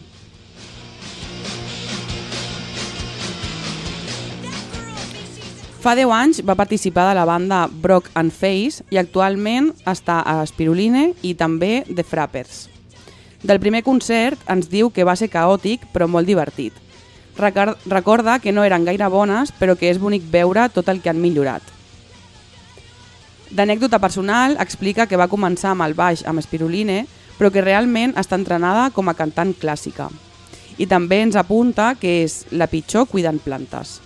Fa 10 anys va participar de la banda Brock and Face i actualment està a Spiruline i també The Frappers. Del primer concert ens diu que va ser caòtic però molt divertit. Recorda que no eren gaire bones però que és bonic veure tot el que han millorat. D'anècdota personal explica que va començar amb el baix amb Spiruline però que realment està entrenada com a cantant clàssica. I també ens apunta que és la pitjor cuidant plantes.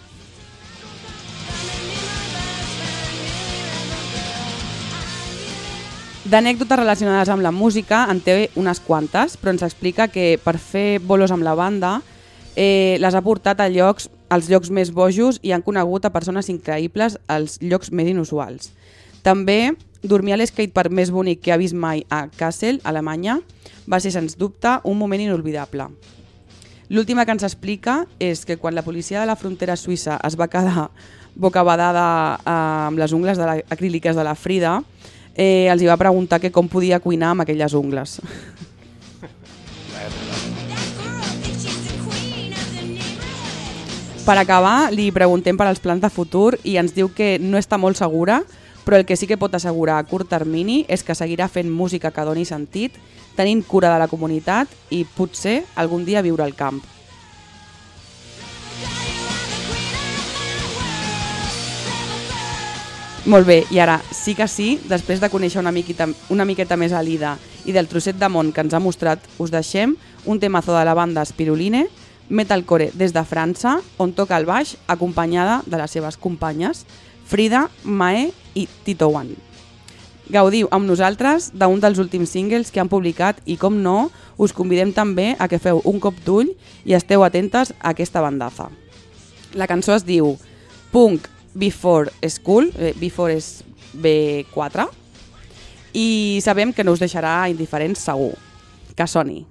D'anècdotes relacionades amb la música en té unes quantes, però ens explica que per fer bolos amb la banda eh, les ha portat a llocs, als llocs més bojos i han conegut a persones increïbles als llocs més inusuals. També dormir a l'escatepark més bonic que ha vist mai a Kassel, Alemanya, va ser, sens dubte, un moment inolvidable. L'última que ens explica és que quan la policia de la frontera suïssa es va quedar bocabadada eh, amb les ungles de la, acríliques de la Frida, eh, els hi va preguntar que com podia cuinar amb aquelles ungles. Per acabar, li preguntem per als plans de futur i ens diu que no està molt segura, però el que sí que pot assegurar a curt termini és que seguirà fent música que doni sentit, tenint cura de la comunitat i potser algun dia viure al camp. Molt bé, i ara sí que sí, després de conèixer una miqueta, una miqueta més a l'Ida i del trosset de món que ens ha mostrat, us deixem un temazo de la banda Spiruline, metalcore des de França, on toca el baix acompanyada de les seves companyes Frida, Mae i Tito One. Gaudiu amb nosaltres d'un dels últims singles que han publicat i, com no, us convidem també a que feu un cop d'ull i esteu atentes a aquesta bandaza. La cançó es diu Punk Before School, eh, Before és B4, i sabem que no us deixarà indiferents segur. Que soni.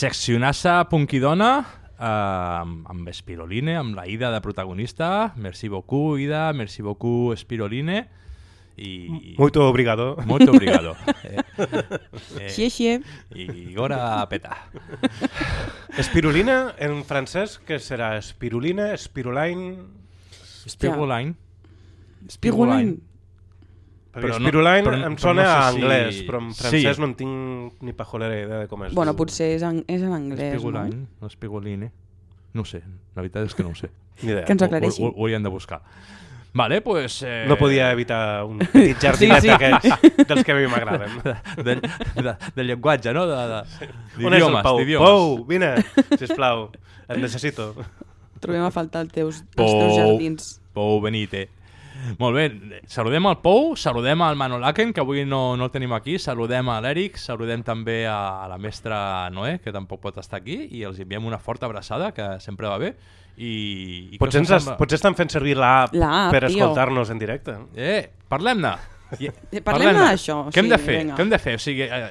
Seccionassa punkidona amb, amb Spiroline, amb la Ida de protagonista. Merci beaucoup, Ida, merci beaucoup, Spiroline. I, Muito obrigado. Muito obrigado. Eh, Xie, xie. I gora a petar. Espirulina, en francès, què serà? Espirulina, espiruline... Spiruline. Spiruline. Perquè Però no- espiruline però- em però sona no sé a si- anglès, però en francès Sí. no en tinc ni pajolera idea de com es Bueno, diu. potser és en, és en anglès, Spiruline, no? no Spiruline. No ho sé, la veritat és que no ho sé. Ni idea. Que ens Ho, aclareixi. ho, ho hauríem de buscar. Vale, pues... Eh... No podia evitar un petit jardinet Sí, sí. d'aquests, dels que a mi m'agraden. de, de, de llenguatge, no? De, de, On és el d'idiomes, Pau? Pau, vine, sisplau. Et necessito. Trobem a faltar els teus, els teus jardins. Pou Benite. Molt bé, saludem al Pou, saludem al Manolaken, que avui no, no el tenim aquí, saludem a l'Eric, saludem també a, a la mestra Noé, que tampoc pot estar aquí, i els enviem una forta abraçada, que sempre va bé. I, i Potser, ens, sembla? potser estan fent servir l'app L'app, per escoltar-nos en directe. Eh, parlem-ne. I- Eh, parlem-ne d'això, Què hem sí, de fer? Què hem de fer? O sigui, eh,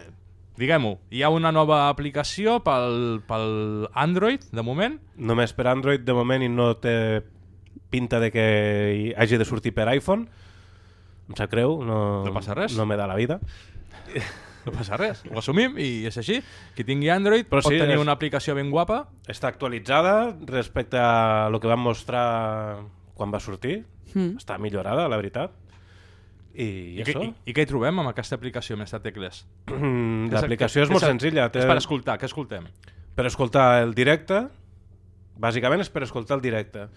diguem-ho, hi ha una nova aplicació pel, pel Android, de moment. Només per Android de moment i no té pinta de que hi hagi de sortir per iPhone. Em sap greu, no, No passa res. No me da la vida. No passa res, ho assumim i és així. Qui tingui Android Però pot sí, tenir és- una aplicació ben guapa. Està actualitzada respecte a el que vam mostrar quan va sortir. Mm. Està millorada, la veritat. I, i, això? i, I què hi trobem amb aquesta aplicació, Mestre Tecles? Mm, és- L'aplicació és què molt el- senzilla. És per escoltar, què escoltem? per escoltar el directe, bàsicament és per escoltar el directe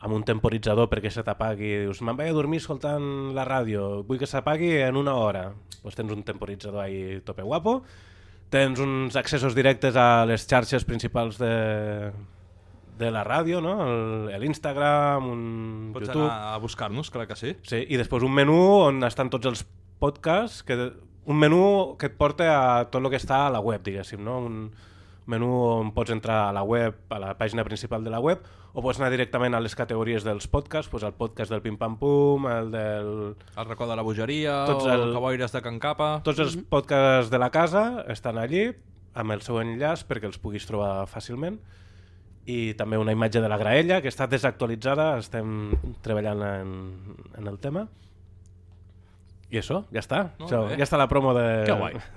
amb un temporitzador perquè se t'apagui. Dius, me'n vaig a dormir escoltant la ràdio, vull que s'apagui en una hora. Doncs tens un temporitzador ahí tope guapo. Tens uns accessos directes a les xarxes principals de, de la ràdio, no? El- l'Instagram, un Pots YouTube... anar a buscar-nos, clar que sí. Sí, i després un menú on estan tots els podcasts, que, un menú que et porta a tot el que està a la web, diguéssim, no? Un menú on pots entrar a la web, a la pàgina principal de la web, o pots anar directament a les categories dels podcasts, pues el podcast del Pim Pam Pum, el del... El racó de la bogeria, Tots o el el- Caboires de Can Capa... Tots els podcasts de la casa estan allí, amb el seu enllaç perquè els puguis trobar fàcilment, i també una imatge de la graella que està desactualitzada, estem treballant en, en el tema. I això, ja està. Molt Això, bé. ja està la promo de, Que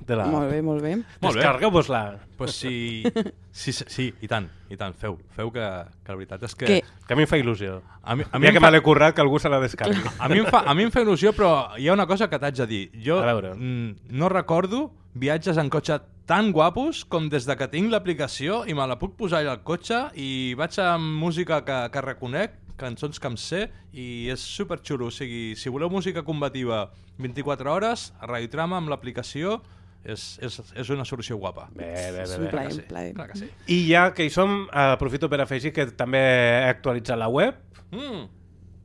de la... Molt bé, molt bé. Descarregueu-vos-la. Pues sí, sí, sí, sí, i tant, i tant, feu, feu que, que la veritat és que... Què? Que a mi em fa il·lusió. A mi, a A mi em que fa- me l'he currat, que algú se la descarregui. A mi, em fa, a mi em fa il·lusió, però hi ha una cosa que t'haig de dir. Jo A veure. mm, no recordo viatges en cotxe tan guapos com des de que tinc l'aplicació i me la puc posar allà al cotxe i vaig amb música que, que reconec, cançons que em sé, i és super xulo. O sigui, si voleu música combativa 24 hores, a Radio Trama amb l'aplicació és, és, és una solució guapa. Bé, bé, És bé. un bé. plaer, un sí, plaer. clar que sí. I ja que hi som, aprofito per afegir que també he actualitzat la web, Mm.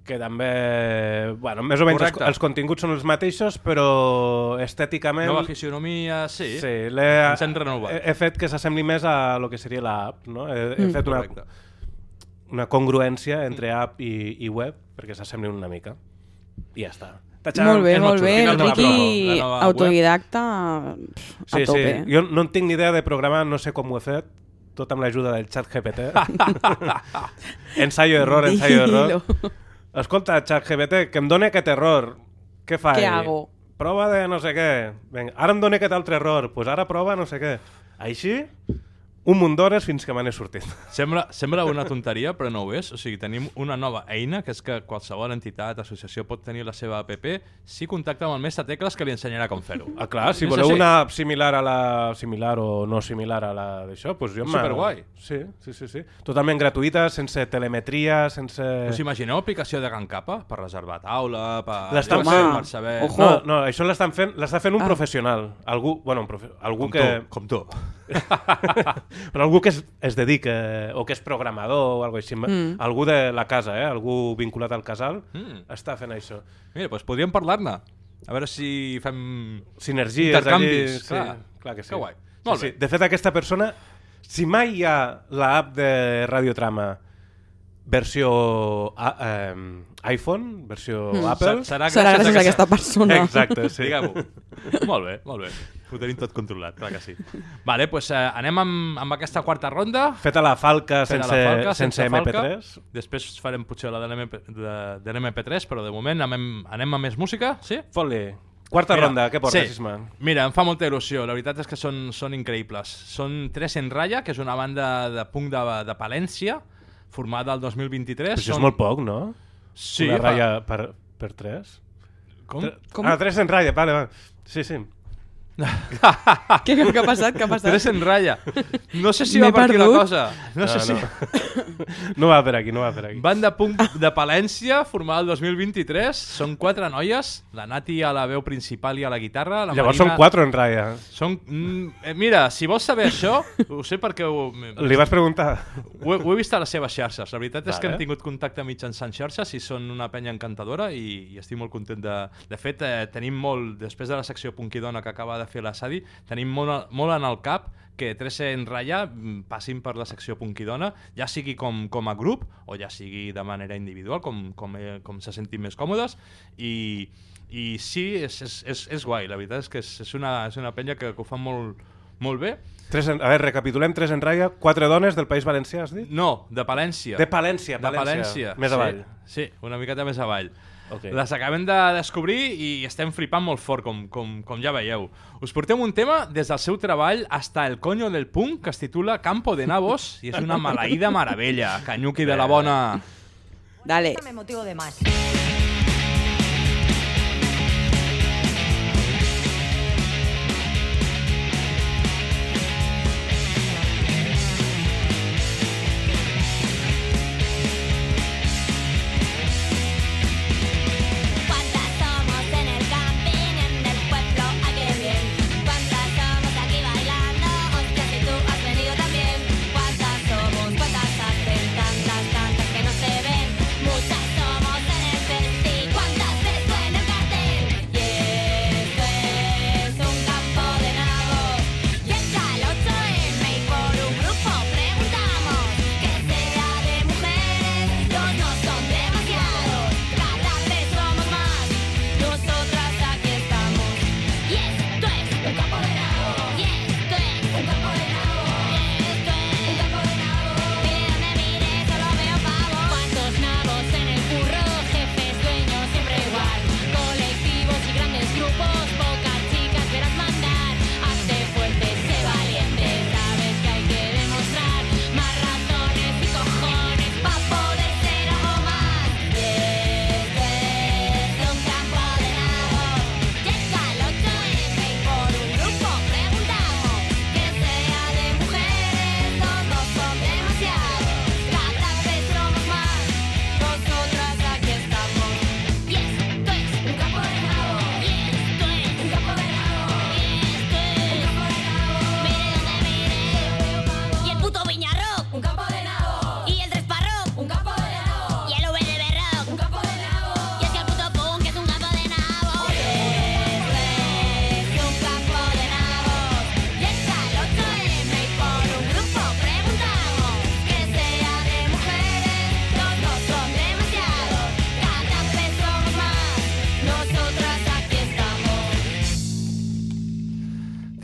que també, bueno, més o menys els, els continguts són els mateixos, però estèticament... Nova fisionomia, sí. Sí, l'he Ens hem renovat. he, he fet que s'assembli més a lo que seria l'app, no? He, he Mm. fet una, Correcte. Una congruència entre app i, i web perquè s'assemblin una mica. I ja està. Tacham, Molt bé, és molt xulo. bé. El. Riqui, autodidacta, pff, a Sí, tope. sí. Jo no en tinc ni idea de programar, no sé com ho he fet, tot amb l'ajuda del xat GPT. ensayo error, ensayo error. Escolta, xat GPT, que em dóna aquest error. Què fa? Què hago? Prova de no sé què. Vinga, ara em dóna aquest altre error. Doncs pues ara prova no sé què. Així, un munt d'hores fins que me n'he sortit. Sembla, sembla una tonteria, però no ho és. O sigui, tenim una nova eina, que és que qualsevol entitat, associació pot tenir la seva app si contacta amb el mestre Tecles que li ensenyarà com fer-ho. Ah, clar, si voleu una app similar a la... similar o no similar a la d'això, doncs jo... me- Superguai. Sí, sí, sí, sí. Totalment gratuïta, sense telemetria, sense... Us imagineu aplicació de Can Capa per reservar taula, per, L'estan jo fent. per saber... Ojo. No, no, això l'està fent, l'està fent un Ah. professional. Algú, bueno, un profe, algú Com que... tu, com tu. Però algú que es, es dedica, o que és programador o alguna així. Mm. Algú de la casa, eh? Algú vinculat al casal, Mm. està fent això. Mira, doncs podríem parlar-ne. A veure si fem... Sinergies Intercanvis, allí... clar. Sí, clar que sí. Que guai. Molt sí, bé. sí. De fet, aquesta persona, si mai hi ha l'app de Radiotrama versió a, eh, iPhone, versió Mm. Apple... Serà Serà gràcies a aquesta persona. Exacte, sí. Diguem-ho. molt bé, molt bé. Ho tenim tot controlat, clar que sí. Vale, pues, eh, anem amb, amb aquesta quarta ronda. Feta la falca Feta sense, la falca, sense, falca. MP3. Després farem potser la de l'MP de, de l'MP3, però de moment anem, anem amb més música, sí? Fot-li. Quarta ronda, què portes, Isma? Mira, em fa molta il·lusió, la veritat és que són, són increïbles. Són Tres en Raya, que és una banda de punk de, de Palència, formada el 2023. Però això són... és molt poc, no? Sí, Una ratlla per, per tres? Com? Tre- Ah, tres en ratlla, vale, vale. Sí, sí. Què, què ha passat? Què ha passat? Tres en ratlla. No sé si va per aquí la cosa. No, sé si... No va per aquí, no va per aquí. Banda punk de Palència, formada el 2023. Són quatre noies, la Nati a la veu principal i a la guitarra. La Llavors Marina... són quatre en ratlla. Són... Mm, eh, mira, si vols saber això, ho sé perquè ho... Li vas preguntar? Ho he, ho he vist a les seves xarxes. La veritat és que Vale. hem tingut contacte mitjançant xarxes i són una penya encantadora i, i estic molt content de... De fet, eh, tenim molt, després de la secció Punkidona que acaba de fer la Sadi, tenim molt, molt en el cap que 13 en ratlla passin per la secció Punkidona, ja sigui com, com a grup o ja sigui de manera individual, com, com, eh, com se sentin més còmodes i, i sí, és, és, és, és guai, la veritat és que és, és, una, és una penya que, que ho fa molt, molt bé. Tres en... A veure, recapitulem, tres en ratlla, quatre dones del País Valencià, has dit? No, de Palència. De Palència, De Palència. Palència. Més sí, avall. Sí, una miqueta més avall. Ok. Les acabem de descobrir i estem flipant molt fort, com, com, com ja veieu. Us portem un tema des del seu treball hasta el coño del punk, que es titula Campo de Nabos, i és una maleïda meravella. Canyuqui de la bona... Dale. Me motivo de más.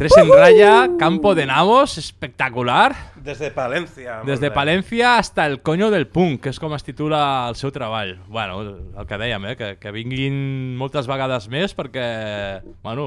Tres en raya, Campo de Nabos, espectacular. Des de Palència. molt Des de bé. Palència hasta el coño del punk, que és com es titula el seu treball. Bueno, el que dèiem, eh? que, que vinguin moltes vegades més perquè, bueno,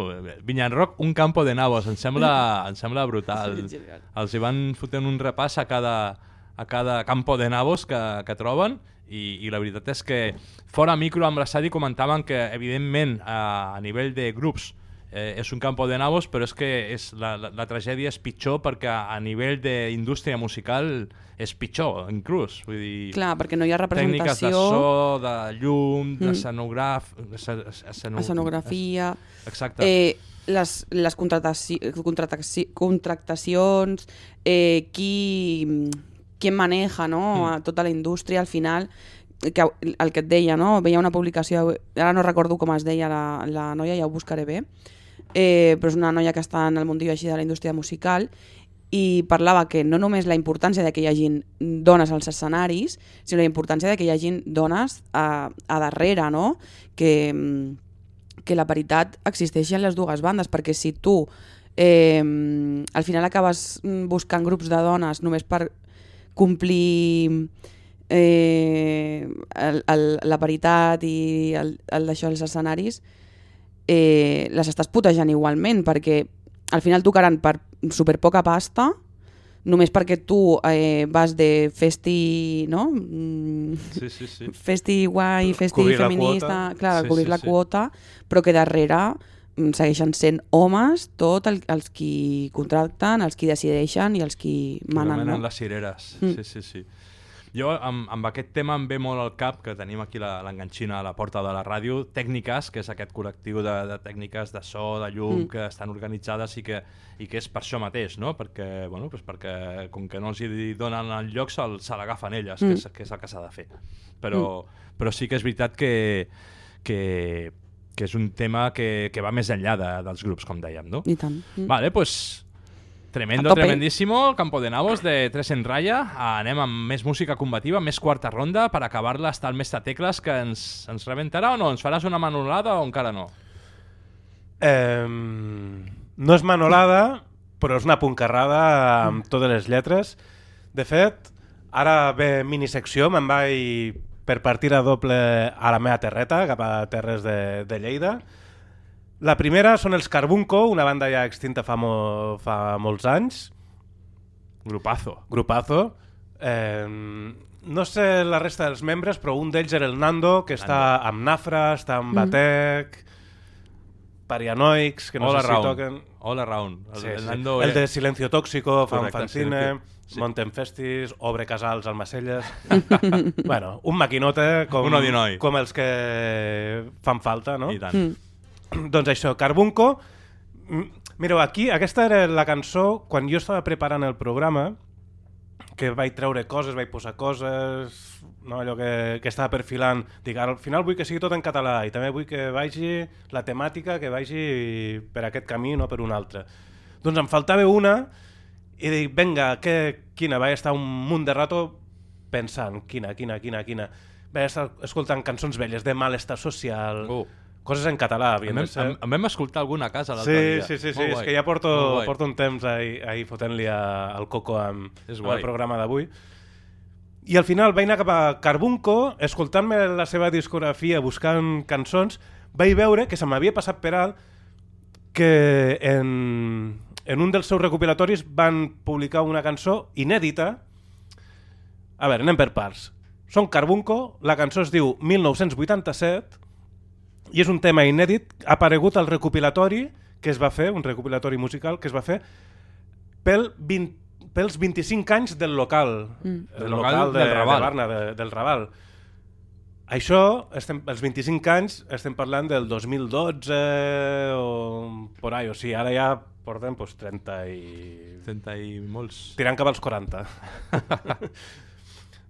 Vinyan Rock, un campo de nabos, em sembla, em sembla brutal. Els hi van fotent un repàs a cada, a cada campo de nabos que, que troben i, i la veritat és que fora micro amb la Sadi comentaven que evidentment a, a nivell de grups eh, és un campo de nabos, però és que és, la, la, la tragèdia és pitjor perquè a nivell d'indústria musical és pitjor, inclús. Vull dir, Clar, perquè no hi ha tècniques de representació. so, de llum, Mm. d'escenograf... esceno- escenografia... Exacte. Eh, les, les contrataci contractacions, eh, qui, qui maneja no? Mm. a tota la indústria, al final, que, el que et deia, no? veia una publicació, ara no recordo com es deia la, la noia, ja ho buscaré bé, eh, però és una noia que està en el mundillo així de la indústria musical i parlava que no només la importància de que hi hagin dones als escenaris, sinó la importància de que hi hagin dones a, a darrere, no? que, mm, que la paritat existeixi en les dues bandes, perquè si tu eh, al final acabes mm, buscant grups de dones només per complir eh, el, el, la paritat i el, el d'això als escenaris, eh, les estàs putejant igualment, perquè al final tocaran per super poca pasta, només perquè tu eh, vas de festi, no? Mm, Sí, sí, sí. Festi guai, festi Cobrir feminista, clar, Sí, cobrir sí, la sí. quota, però que darrere mm, segueixen sent homes tot el, els qui contracten, els qui decideixen i els qui manen. Manen No? les cireres. Mm. Sí, sí, sí. Jo, amb, amb aquest tema em ve molt al cap que tenim aquí la- l'enganxina a la porta de la ràdio, Tècniques, que és aquest col·lectiu de, de tècniques de so, de llum, Mm. que estan organitzades i que, i que és per això mateix, no? Perquè, bueno, pues perquè com que no els hi donen el lloc, se l'agafen elles, Mm. que, és, que és el que s'ha de fer. Però, però sí que és veritat que, que, que és un tema que, que va més enllà de, dels grups, com dèiem, no? I tant. Mm. Vale, pues tremendo, tremendísimo, Campo de Nabos de Tres en Raya. Anem amb més música combativa, més quarta ronda, per acabar-la està el mestre Tecles, que ens, ens rebentarà o no? Ens faràs una manolada o encara no? Eh, no és manolada, però és una puncarrada amb totes les lletres. De fet, ara ve minisecció, me'n vaig per partida doble a la meva terreta, cap a terres de, de Lleida. La primera són els Carbunco, una banda ja extinta fa, mo, fa molts anys. Grupazo. Grupazo. Eh, no sé la resta dels membres, però un d'ells era el Nando, que està amb Nafra, està amb Mhm. Batec, Parianoics, que no All sé si around. toquen... All around. El, Sí, el sí. Nando el de Silencio Tóxico, fan fanzine. Sí. Monten Festis, Obre Casals al Macelles... bueno, un maquinote com, Un com els que fan falta, no? I tant. Mm. doncs això, Carbunco... Mireu, aquí, aquesta era la cançó, quan jo estava preparant el programa, que vaig treure coses, vaig posar coses, no, allò que, que estava perfilant. Dic, al final vull que sigui tot en català i també vull que vagi la temàtica, que vagi per aquest camí, no per un altre. Doncs em faltava una i dic, vinga, que, quina? Vaig estar un munt de rato pensant, quina, quina, quina, quina. Vaig estar escoltant cançons velles de malestar social, Oh. Coses en català, havien En de ser. en, en vam escoltar alguna casa l'altre Sí, dia. sí, sí, sí. Molt és guai. que ja porto, porto un temps ahir, ahir fotent-li al coco amb, amb el programa d'avui. I al final vaig anar cap a Carbunco, escoltant-me la seva discografia, buscant cançons, vaig veure que se m'havia passat per alt que en, en un dels seus recopilatoris van publicar una cançó inèdita. A veure, anem per parts. Són Carbunco, la cançó es diu 1987 i és un tema inèdit, ha aparegut al recopilatori que es va fer, un recopilatori musical que es va fer pel 20, pels 25 anys del local, Mm. el Del local, local de, del Raval. de Barna, de, del Raval. Això, estem, els 25 anys, estem parlant del 2012 o por ahí, o sigui, ara ja portem pues, 30 i... 30 i molts... Tirant cap als 40.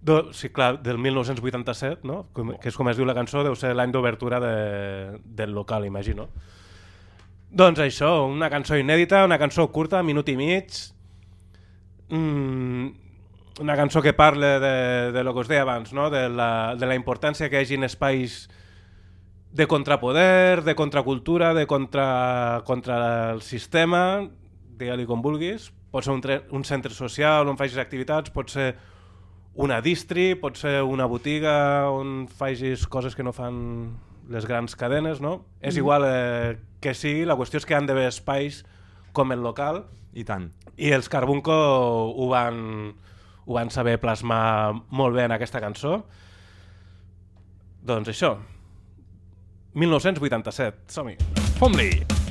Do, sí, clar, del 1987, no? Com, que és com es diu la cançó, deu ser l'any d'obertura de, del local, imagino. Doncs això, una cançó inèdita, una cançó curta, minut i mig, mm, una cançó que parla de, de lo que us deia abans, no? de, la, de la importància que hi hagi espais de contrapoder, de contracultura, de contra, contra el sistema, digue-li com vulguis. Pot ser un, un centre social on facis activitats, pot ser una distri, pot ser una botiga on facis coses que no fan les grans cadenes, no? És Mhm. igual eh, que sigui, la qüestió és que han d'haver espais com el local I tant. i els Carbunco ho van, ho van saber plasmar molt bé en aquesta cançó. Doncs això, 1987, som-hi. Fom-li! Mete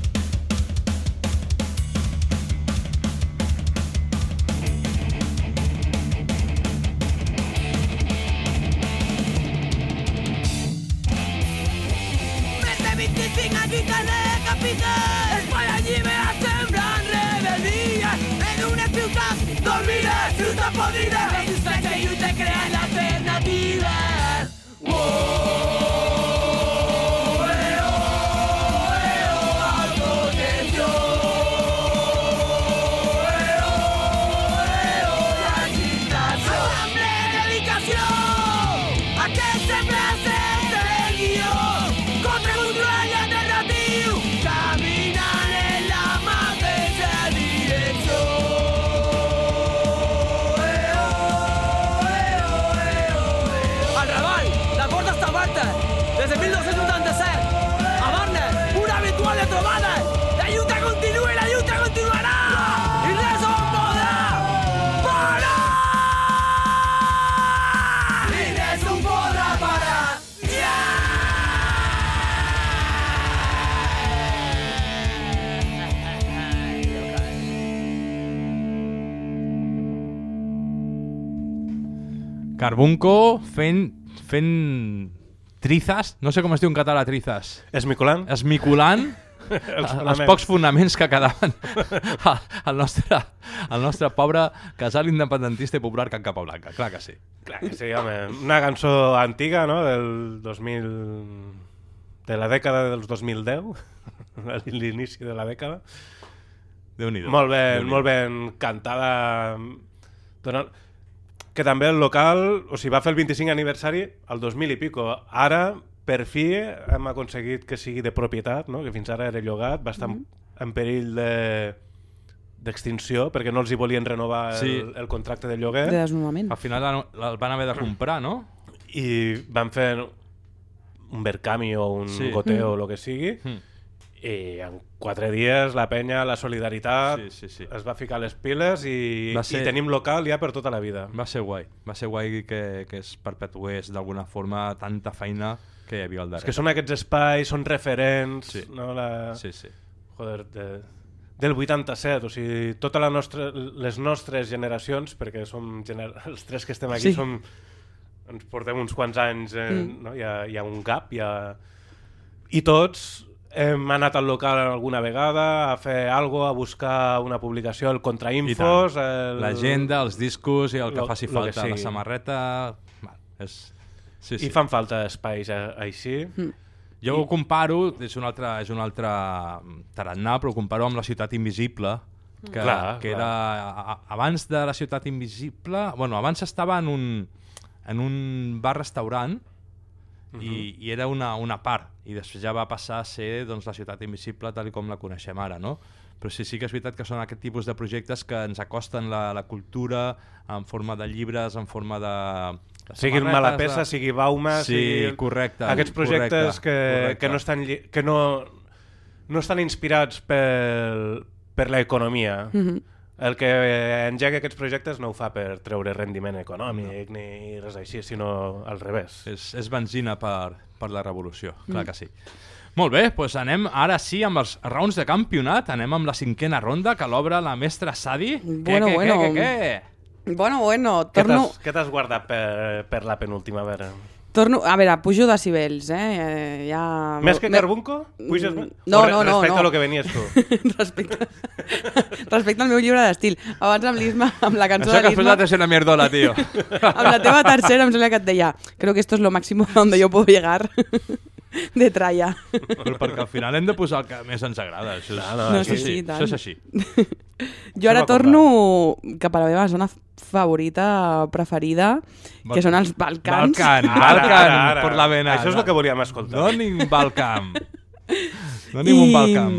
Carbunco fent, fent trizas, no sé com es diu en català trizas. Esmiculant? Esmiculant Els els, pocs fonaments que quedaven al, nostre, al nostre pobre casal independentista i popular Can Capablanca, clar que sí. Clar que sí, home. Una cançó antiga, no?, del 2000... de la dècada dels 2010, a l'inici de la dècada. Déu-n'hi-do. Molt ben, Déu-n'hi-do. molt ben cantada. Donant... Que també el local, o sigui, va fer el 25 aniversari al 2000 i pico. Ara, per fi, hem aconseguit que sigui de propietat, no? que fins ara era llogat, va estar Mhm. en perill de d'extinció perquè no els hi volien renovar el, Sí. el contracte de lloguer De desnonament. Al final el el van haver de comprar, no? i van fer un Verkami o un Sí. goteo o Mm. el que sigui Mm. I en quatre dies la penya, la solidaritat Sí, sí, sí. es va ficar les piles i, Va ser- i tenim local ja per tota la vida Va ser guai. Va ser guai que, que es perpetués d'alguna forma tanta feina que hi havia al darrere. És que són aquests espais, són referents, Sí. no? La... Sí, sí. Joder, de, del 87, o sigui, totes la nostra, les nostres generacions, perquè som gener... els tres que estem aquí Sí. som, ens portem uns quants anys, eh, Mm. no? hi, ha, hi ha un gap, hi ha... i tots hem anat al local alguna vegada a fer algo, a buscar una publicació, el contrainfos... El... L'agenda, els discos i el que Lo- faci lo que falta, la samarreta... Va, és... Sí, sí. I fan falta espais a, així. Mm. Jo ho comparo, és un altre, és un altre tarannà, però ho comparo amb la ciutat invisible, que, Clar, que clar. era a- abans de la ciutat invisible, bueno, abans estava en un, en un bar-restaurant i, i era una, una part, i després ja va passar a ser doncs, la ciutat invisible tal com la coneixem ara, no? Però sí, sí que és veritat que són aquest tipus de projectes que ens acosten la, la cultura en forma de llibres, en forma de... Sigui el Malapesa, de- sigui Bauma, Sí, sigui... correcte, Aquests projectes correcte, que, correcte. que, no estan, lli- que no, no estan inspirats per, per l'economia. Mhm. El que engega aquests projectes no ho fa per treure rendiment econòmic no. ni res així, sinó al revés. És, és benzina per, per la revolució, clar Mm. que sí. Molt bé, doncs anem ara sí amb els rounds de campionat, anem amb la cinquena ronda que l'obre la mestra Sadi. Bueno, què, què, bueno. què, què, què? Bueno, bueno, Què torno... Què t'has guardat per, per la penúltima? A veure. Torno, a veure, pujo decibels, eh? eh ja... Més que Carbunco? Puges més? No, no, no. respecte no. a lo que venies tu. respecte, respecte al meu llibre d'estil. Abans amb l'Isma, amb la cançó Això de que has l'Isma... posat és una mierdola, tio. amb la teva tercera em sembla que et deia creo que esto es lo máximo donde yo puedo llegar de tralla. Però perquè al final hem de posar el que més ens agrada. Això és, No, no, No, això sí, sí, tant. això és així. Jo ara torno cap a la meva zona favorita, preferida, que són els Balcans. Balcan, Ara, Balcan, ara, ara. por la vena. Això és el que volíem escoltar. Donin Balcam. Donin un Balcam.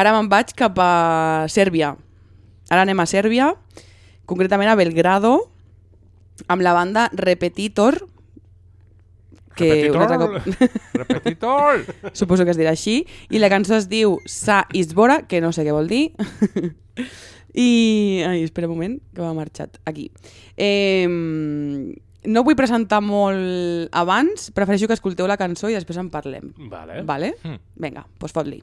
ara me'n vaig cap a Sèrbia. Ara anem a Sèrbia, concretament a Belgrado, amb la banda Repetitor, que un altre cop... Repetitor! Suposo que es dirà així. I la cançó es diu Sa Isbora, que no sé què vol dir. I... Ai, espera un moment, que m'ha marxat. Aquí. Eh, no vull presentar molt abans, prefereixo que escolteu la cançó i després en parlem. Vale. Vale? Mm. Vinga, doncs fot-li.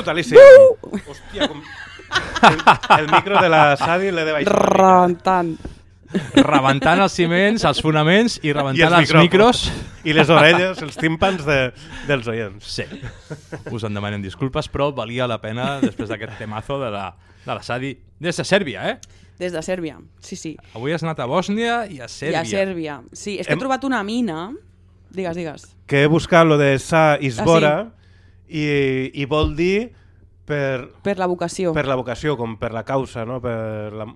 Brutalíssim. Hòstia, com... El, el micro de la Sadi l'he de baixar. Rentant. Rebentant els ciments, els fonaments i I rebentant els els, micros. I les orelles, els tímpans de, dels oients. Sí. Us en demanem disculpes, però valia la pena després d'aquest temazo de la, de la Sadi des de Sèrbia, eh? Des de Sèrbia, sí, sí. Avui has anat a Bòsnia i a Sèrbia. I a Sèrbia. Sí, és que Hem- he trobat una mina... Digues, digues. Que he buscat lo de Sa Ah, Isbora i, i vol dir per, Per la vocació. per la vocació, com per la causa, no? Per la,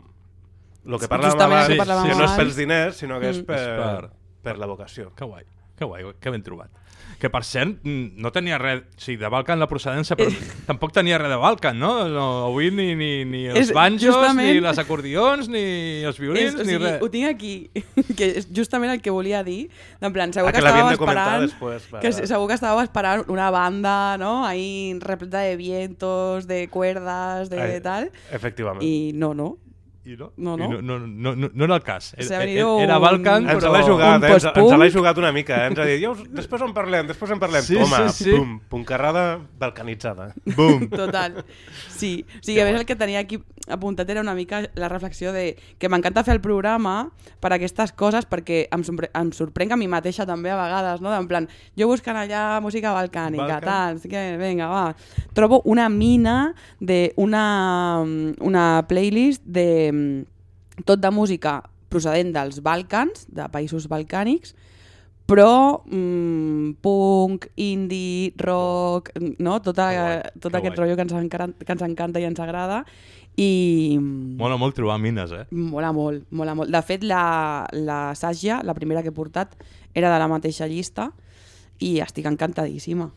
lo que parlàvem abans, que parlàvem que no és pels diners, sinó que és Mm. per, És per- per la vocació. Que guai, que guai, que ben trobat. Que per cert, no tenia res... Sí, de Balkan la procedència, però tampoc tenia res de Balkan, no? no avui ni, ni, ni els És banjos, justament- ni les acordions, ni els violins, És, o ni sigui, res. ho tinc aquí, que és justament el que volia dir. En plan, segur Ah, que, que estàveu esperant... després, que segur que estàveu esperant una banda, no? Ahí repleta de vientos, de cuerdas, de Ai, tal. Efectivament. I no, no. I no, No, I no. no, no, no, no, no era el cas. Era, venido era Balkan, Ens però... l'ha jugat, Un eh? ens, ens l'ha jugat una mica. Eh? Ens ha dit, ja us, després en parlem, després en parlem. Sí, Toma, sí, sí. pum, puncarrada balcanitzada. Bum. Total. Sí, o sigui, a més el que tenia aquí apuntat era una mica la reflexió de que m'encanta fer el programa per aquestes coses perquè em, sorpre em sorprenc a mi mateixa també a vegades, no? En plan, jo buscant allà música balcànica, Balkan. tal, sí que, vinga, va. Trobo una mina de una, una playlist de tot de música procedent dels Balcans, de països balcànics, però mm, punk, indie, rock, no? Tota, Que guai, tot que aquest guai. rotllo que ens, encanta, que ens encanta i ens agrada i Mola molt trobar mines, eh? mola molt, mola molt. De fet, la, la Sàgia, la primera que he portat, era de la mateixa llista i estic encantadíssima.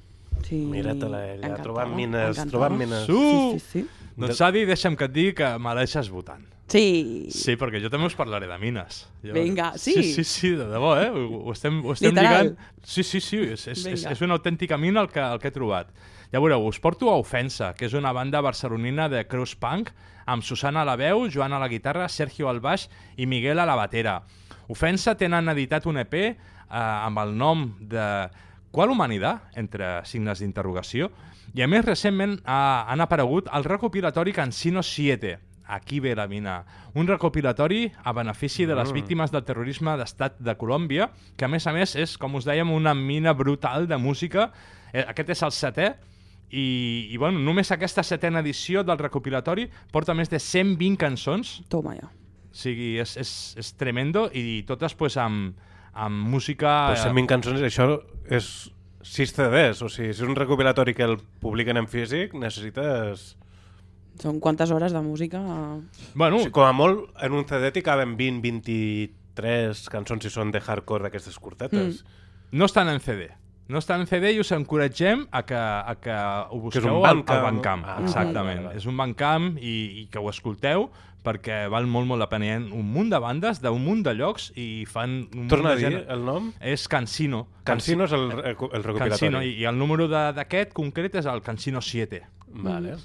Sí, Mira-te-la, ella, encantada, trobant mines, encantada. trobant mines. Su! Sí, sí, sí. Doncs, Sadi, deixa'm que et digui que mereixes votant. Sí, Sí, perquè jo també us parlaré de mines. Jo... Vinga, sí? Sí, sí, sí, de debò, eh? Ho, ho estem, ho estem Literal. lligant. Sí, sí, sí, és, és, és, Vinga. és una autèntica mina el que, el que he trobat. Ja veureu, us porto a Ofensa, que és una banda barcelonina de crust punk, amb Susana a la veu, Joan a la guitarra, Sergio al baix i Miguel a la batera. Ofensa tenen editat un EP eh, amb el nom de Qual humanitat? entre signes d'interrogació. I a més, recentment ha, han aparegut el recopilatori Cansino 7, Aquí ve la mina. Un recopilatori a benefici de les víctimes del terrorisme d'estat de Colòmbia, que a més a més és, com us dèiem, una mina brutal de música. Eh, Aquest és el setè, i, i bueno, només aquesta setena edició del recopilatori porta més de 120 cançons, Toma ja. o sigui, és, és, és tremendo, i totes pues, amb, amb música... Pues 120 cançons, això és 6 CDs, o sigui, si és un recopilatori que el publiquen en físic, necessites... Són quantes hores de música? Bueno, O sigui, com a molt, en un CD t'hi caben 20, 23 cançons si són de hardcore d'aquestes curtetes. no estan en CD. No estan en CD i us encoratgem a que, a que ho Que és busqueu un al, Bandcamp, al no? Ah, exactament. vale, vale. És un Bandcamp i, i que ho escolteu perquè val molt, molt la pena. Hi ha un munt de bandes d'un munt de llocs i fan... Un Torna a dir gènere. el nom? És Cansino. Cansino és el, el, recopilatori. Cansino, i, i el número de- d'aquest concret és el Cansino 7. Vale.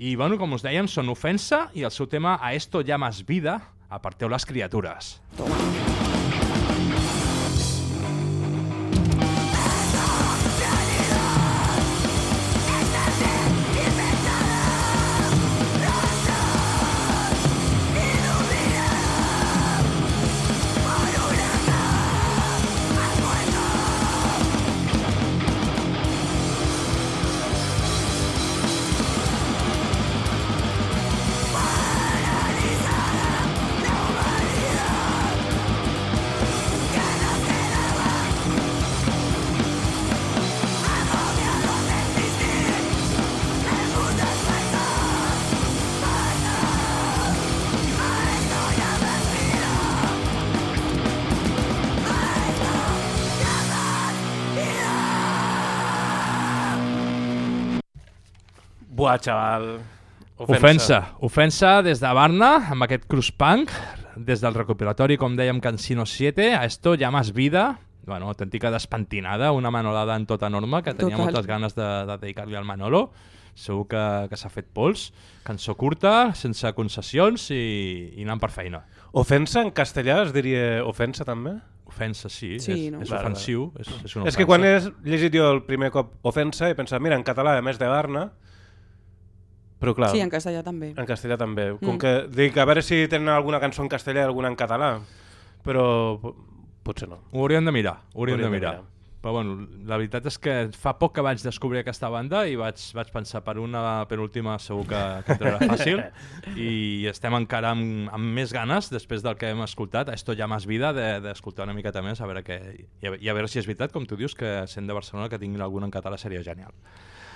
I bueno, com us dèiem, són Ofensa i el seu tema A esto llamas vida, aparteu les criatures. Buah, xaval. Ofensa. Ofensa des de Barna, amb aquest cruz punk, des del recopilatori, com dèiem, Cansino 7, a esto llamas vida, bueno, autèntica despentinada, una manolada en tota norma, que tenia Total. moltes ganes de, de dedicar-li al Manolo, segur que, que s'ha fet pols, cançó curta, sense concessions i, i anant per feina. Ofensa en castellà es diria ofensa també? Ofensa, sí, Sí, és, no? és ofensiu. És, és, una És que ofensa. quan he llegit jo el primer cop ofensa he pensat, mira, en català, a més de Barna, Però clar, Sí, en castellà també. en castellà també. Com Mm. que dic, a veure si tenen alguna cançó en castellà i alguna en català, però po- potser no. Ho hauríem de mirar, ho hauríem, Hauríem de de mirar. mirar. Però bueno, la veritat és que fa poc que vaig descobrir aquesta banda i vaig, vaig pensar per una penúltima segur que, que entrarà fàcil i estem encara amb, amb més ganes després del que hem escoltat, Esto ja más vida, de- d'escoltar una miqueta més, a veure, que, i, a, i a veure si és veritat, com tu dius, que sent de Barcelona que tinguin alguna en català seria genial.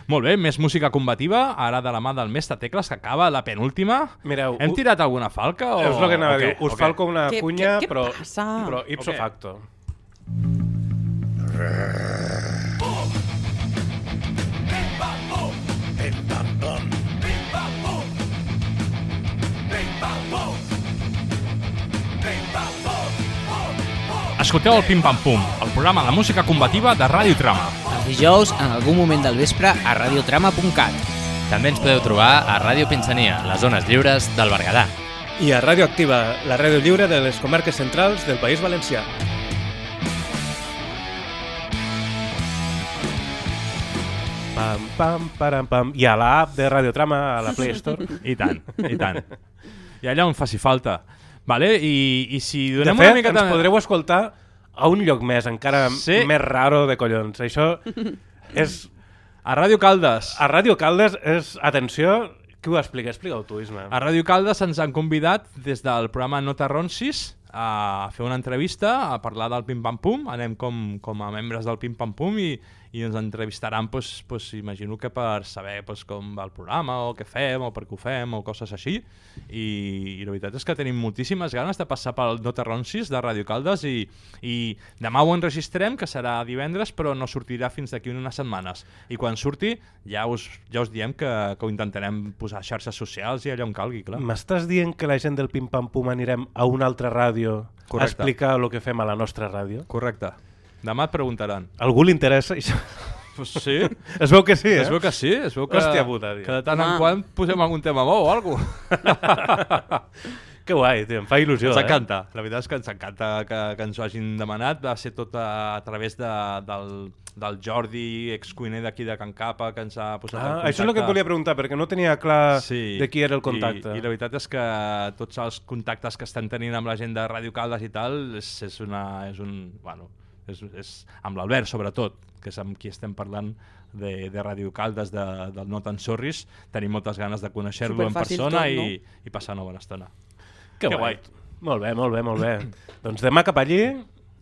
Molt bé, més música combativa, ara de la mà del Mestre Tecles, que acaba la penúltima. Mireu, Hem u- tirat alguna falca? O... És el que anava o a dir. Us O què? falco una Què- cunya, què- què però, passa? però ipso O què? facto. Escolteu el Pim Pam Pum, el programa de música combativa de Ràdio Trama. Els dijous, en algun moment del vespre, a radiotrama.cat. També ens podeu trobar a Ràdio Pinsania, les zones lliures del Berguedà. I a Ràdio Activa, la ràdio lliure de les comarques centrals del País Valencià. Pam, pam, param, pam. I a l'app de Radiotrama, a la Play Store. I tant, i tant. I allà on faci falta. Vale? I, i si De donem fet, una miqueta... ens podreu escoltar a un lloc més, encara Sí. més raro de collons. Això és... A Ràdio Caldes. A Ràdio Caldes és... Atenció, qui ho explica? Explica-ho tu, Isma. A Ràdio Caldes ens han convidat des del programa Nota Ronsis a fer una entrevista, a parlar del Pim Pam Pum. Anem com, com a membres del Pim Pam Pum i, i ens entrevistaran, pues, pues, imagino que per saber pues, com va el programa, o què fem, o per què ho fem, o coses així. I, I la veritat és que tenim moltíssimes ganes de passar pel Nota Ronsis de Ràdio Caldes i, i demà ho enregistrem, que serà divendres, però no sortirà fins d'aquí unes setmanes. I quan surti ja us, ja us diem que, que ho intentarem posar a xarxes socials i allà on calgui, clar. M'estàs dient que la gent del Pim Pam Pum anirem a una altra ràdio Correcte. a explicar el que fem a la nostra ràdio? Correcte. Demà et preguntaran. Algú li interessa això? Pues sí. Es veu que sí, eh? Es veu que sí, es veu que, Hòstia puta, tio. que de tant en Home. quant posem algun tema bo o alguna Que guai, tio, em fa il·lusió, Ens eh? encanta, la veritat és que ens encanta que, que ens ho hagin demanat, va ser tot a, a través de, del, del Jordi, excuiner d'aquí de Can Capa, que ens ha posat en Ah, contacte. això és el que et volia preguntar, perquè no tenia clar Sí, de qui era el contacte. I, I la veritat és que tots els contactes que estem tenint amb la gent de Ràdio Caldes i tal és, és, una, és un... Bueno, és, és amb l'Albert, sobretot, que és amb qui estem parlant de, de Ràdio Caldes, de, del No Tan Sorris. Tenim moltes ganes de conèixer-lo en persona tot, no? i, i passar una bona estona. Que, Que guai. guai. Molt bé, molt bé, molt bé. doncs demà cap allí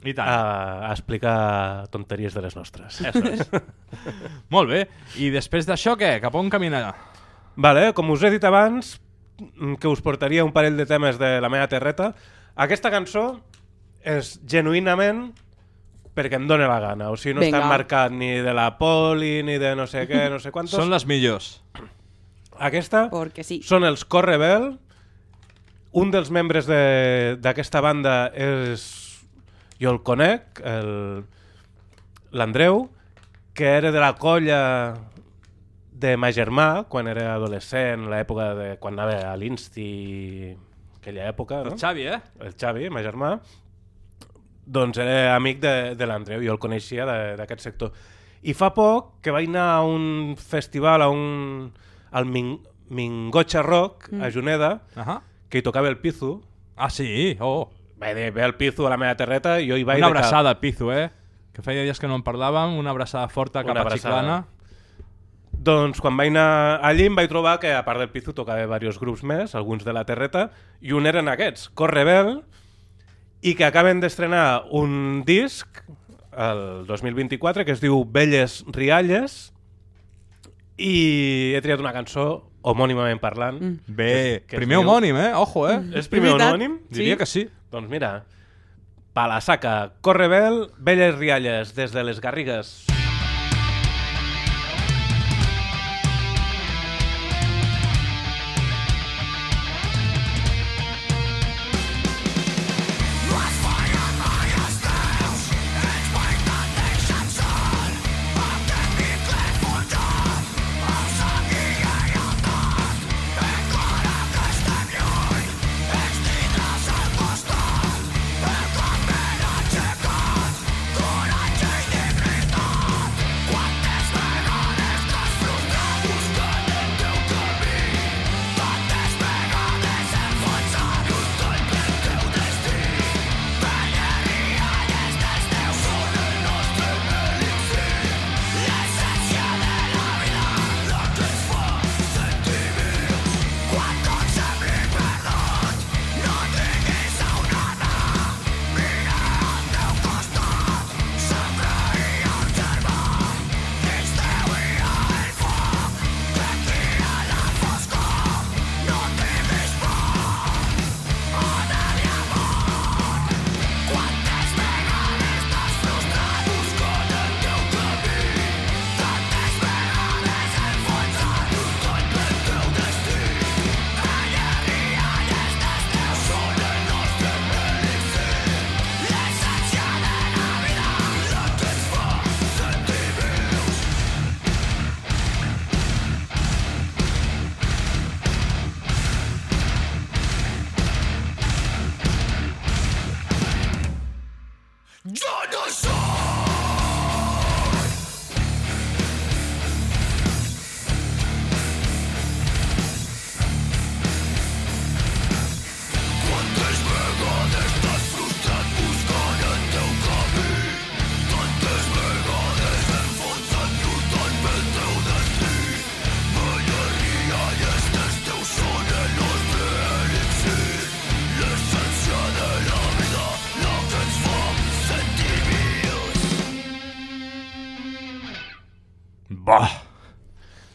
I tant. A, a explicar tonteries de les nostres. Eso és. Molt bé. I després d'això, què? Cap on caminarà? Vale, com us he dit abans, mm, que us portaria un parell de temes de la meva terreta, aquesta cançó és genuïnament perquè em dóna la gana. O sigui, no Vinga. està marcat ni de la poli, ni de no sé què, no sé quantos. Són les millors. Aquesta Porque sí. són els Correbel. Un dels membres de- d'aquesta banda és... Jo el conec, el- l'Andreu, que era de la colla de ma germà, quan era adolescent, l'època de quan anava a l'Insti, aquella època, no? El Xavi, eh? El Xavi, ma germà, doncs era amic de, de l'Andreu, jo el coneixia de- d'aquest sector. I fa poc que vaig anar a un festival, a un, al Min, Mingocha Rock, Mm. a Juneda, Ahà. que hi tocava el Pizu. Ah, sí? Oh. Vaig dir, ve el Pizu a la meva terreta i jo hi vaig... Una de cap. abraçada, Pizu, eh? Que feia dies que no en parlàvem, una abraçada forta cap Una a abraçada. Xiclana. Doncs quan vaig anar allí em vaig trobar que a part del Pizu tocava diversos grups més, alguns de la Terreta, i un eren aquests, Correbel, i que acaben d'estrenar un disc el 2024 que es diu Belles Rialles i he triat una cançó homònimament parlant. Mm. Bé, es primer diu- homònim, eh? Ojo, eh? És primer homònim? Diria que sí. Doncs mira, pa la saca, Correbel, Belles Rialles, des de les Garrigues.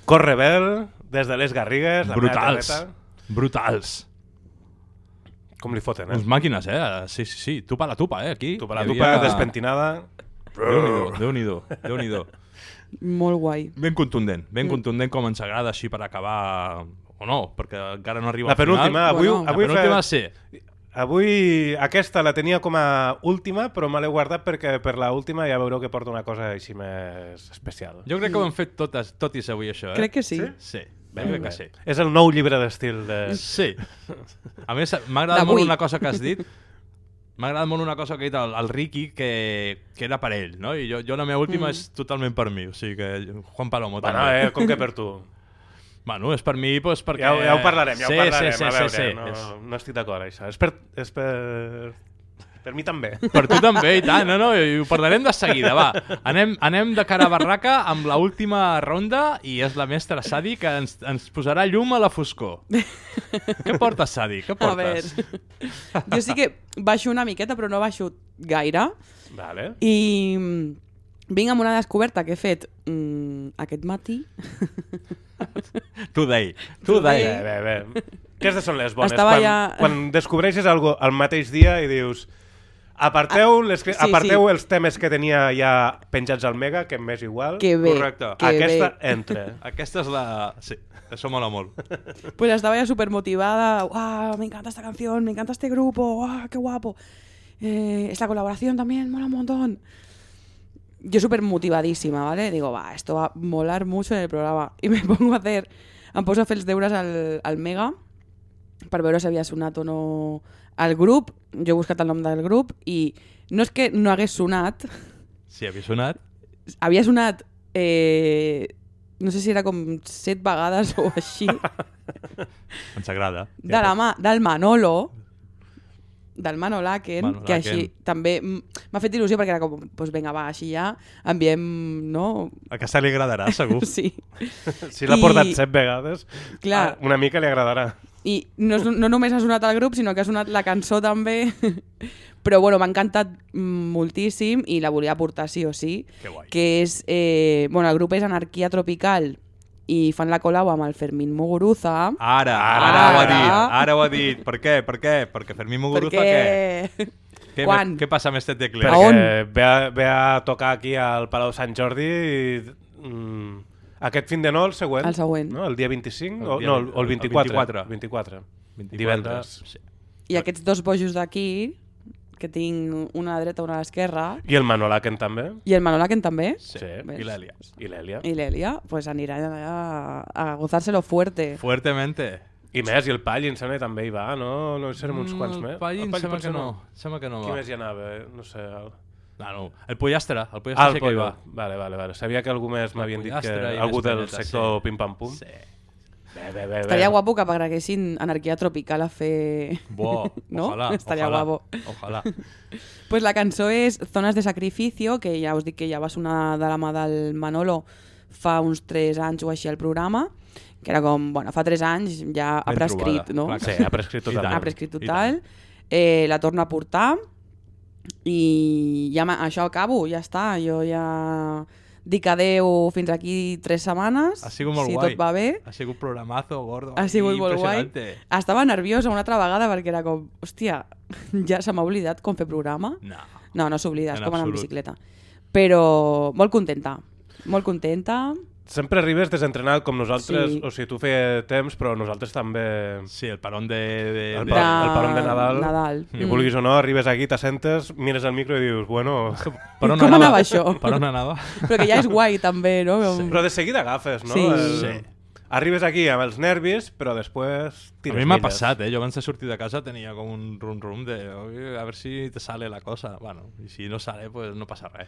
Correbel, des de les Garrigues, Brutals. Brutals. Com li foten, eh? Uns màquines, eh? Sí, sí, sí. Tupa la tupa, eh? Aquí. Tu per la Hi tupa havia- despentinada. Déu-n'hi-do, Déu-n'hi-do, Déu-n'hi-do. Molt guai. Ben contundent, ben Mm. contundent com ens agrada així per acabar o no, perquè encara no arriba La al final. penúltima, avui, Bueno. avui la penúltima fe- sí. Avui aquesta la tenia com a última, però me l'he guardat perquè per la última ja veureu que porta una cosa així més especial. Jo crec que ho hem fet totes, totis avui, això, eh? Crec que sí. Sí, Bé, jo crec bé. que sí. És el nou llibre d'estil de... Sí. A més, m'ha agradat molt una cosa que has dit. M'ha agradat molt una cosa que ha dit el, el Ricky, que, que era per ell, no? I jo, jo la meva última Mm. és totalment per mi, o sigui que Juan Palomo Bueno, també. eh, com que per tu? Bueno, és per mi, doncs perquè... Ja, ho- ja ho parlarem, ja sí, ho parlarem, sí, sí, a veure, sí, sí. no, És... no estic d'acord, això. És per, és per, per mi també. Per tu també, i tant, no, no, i ho parlarem de seguida, va. Anem, anem de cara a barraca amb la última ronda i és la mestra Sadi que ens, ens posarà llum a la foscor. Què portes, Sadi? Què A portes? veure, jo sí que baixo una miqueta, però no baixo gaire. Vale. I mm, vinc amb una descoberta que he fet mm, aquest matí. Tu dei, tu dei. Bé, bé, bé. Aquestes són les bones. Estava quan, ja- quan descobreixes algo al mateix dia i dius aparteu, les que, Ah, sí, aparteu sí. els temes que tenia ja penjats al Mega, que m'és igual. Que bé, Correcte. que Aquesta bé. entra. Aquesta és la... Sí, això mola molt. Pues estaba ya súper motivada. ¡Wow! Me encanta esta canción, me encanta este grupo. ¡Wow! ¡Qué guapo! Eh, esta colaboración también mola un montón. Yo súper motivadísima, ¿vale? Digo, va, esto va a molar mucho en el programa. Y me pongo a hacer... Em poso a fer els deures al, al Mega per veure si havia sonat o no al grup. Jo he buscat el nom del grup i no és que no hagués sonat, Sí, havia sonat. havia sonat... Eh, no sé si era com set vegades o així. Ens agrada. de la mà del Manolo, del Manolaken, que així també m'ha fet il·lusió perquè era com, doncs vinga, va, així ja enviem, no? A casa li agradarà, segur. Sí. Si l'ha I- portat set vegades, Clar. ah, una mica li agradarà. I no, és- no només ha sonat el grup, sinó que ha sonat la cançó també. Però bueno, m'ha encantat moltíssim i la volia portar sí o sí. Que guai. Que és, eh, bueno, el grup és Anarquia Tropical i fan la col·lau amb el Fermín Muguruza. Ara, ara, Ara. ho ha dit, ara ho ha dit. Per què? Per què? Perquè Fermín Muguruza què? Perquè... Què, Quan? què passa amb este tecle? A on? Perquè ve a, ve a tocar aquí al Palau Sant Jordi i, mm, aquest fin de no, el següent. El següent. No? El dia 25? El o, dia- no, el, o el el 24. 24. 24. 24. Divendres. Sí. I aquests dos bojos d'aquí, que tinc una a la dreta una a l'esquerra, I el Manolaken també. i el Manolaken també, Sí. Ves? I l'Èlia. I l'Èlia. i l'Elia, pues aniran a, a gozárselo fuerte. Fuertemente. I més, i el Pall, em sembla que també hi va, no? No hi serem uns Mm, quants el més? Pall em El sembla que no. Sembla que no Qui va. més hi anava? No sé. El... No, no. El pollastre. El pollastre Ah, el sí que hi va. Vale, vale, vale. Sabia que algú més m'havien dit que algú del sector sí. pim-pam-pum. Sí. Bé, bé, bé. Estaria guapo que apareguessin Anarquia Tropical a fer... Bo, no? ojalà, Estaria ojalà, guapo. Ojalà. Pues la cançó és Zones de Sacrificio, que ja us dic que ja va sonar de la mà del Manolo fa uns 3 anys o així al programa, que era com, bueno, fa 3 anys ja ha Ben prescrit, trobada, no? clar Sí, ha prescrit tant. ha prescrit total, eh, la torna a portar i ja això acabo, ja està, jo ja dic adeu fins aquí 3 setmanes, Ha sigut molt si guai. tot va bé. Ha sigut programazo, gordo. Ha sigut molt guai. Estava nerviosa una altra vegada perquè era com, hòstia, ja se m'ha oblidat com fer programa. No. No, no s'ha oblidat, és com anar en bicicleta. Però molt contenta, molt contenta. Sempre arribes desentrenat com nosaltres, Sí. o sigui, tu feia temps, però nosaltres també... Sí, el parón de... de, El, de... par el paron de Nadal. Nadal. I Mm. vulguis o no, arribes aquí, t'assentes, mires el micro i dius, bueno... Per on Com anava això? Per on anava? Però que ja és guai també, no? Com... Però de seguida agafes, no? Sí. El... Sí. Arribes aquí amb els nervis, però després A mi m'ha passat, eh? Jo abans de sortir de casa tenia com un rum-rum de "Oye, a ver si te sale la cosa. Bueno, i si no sale, pues no passa res.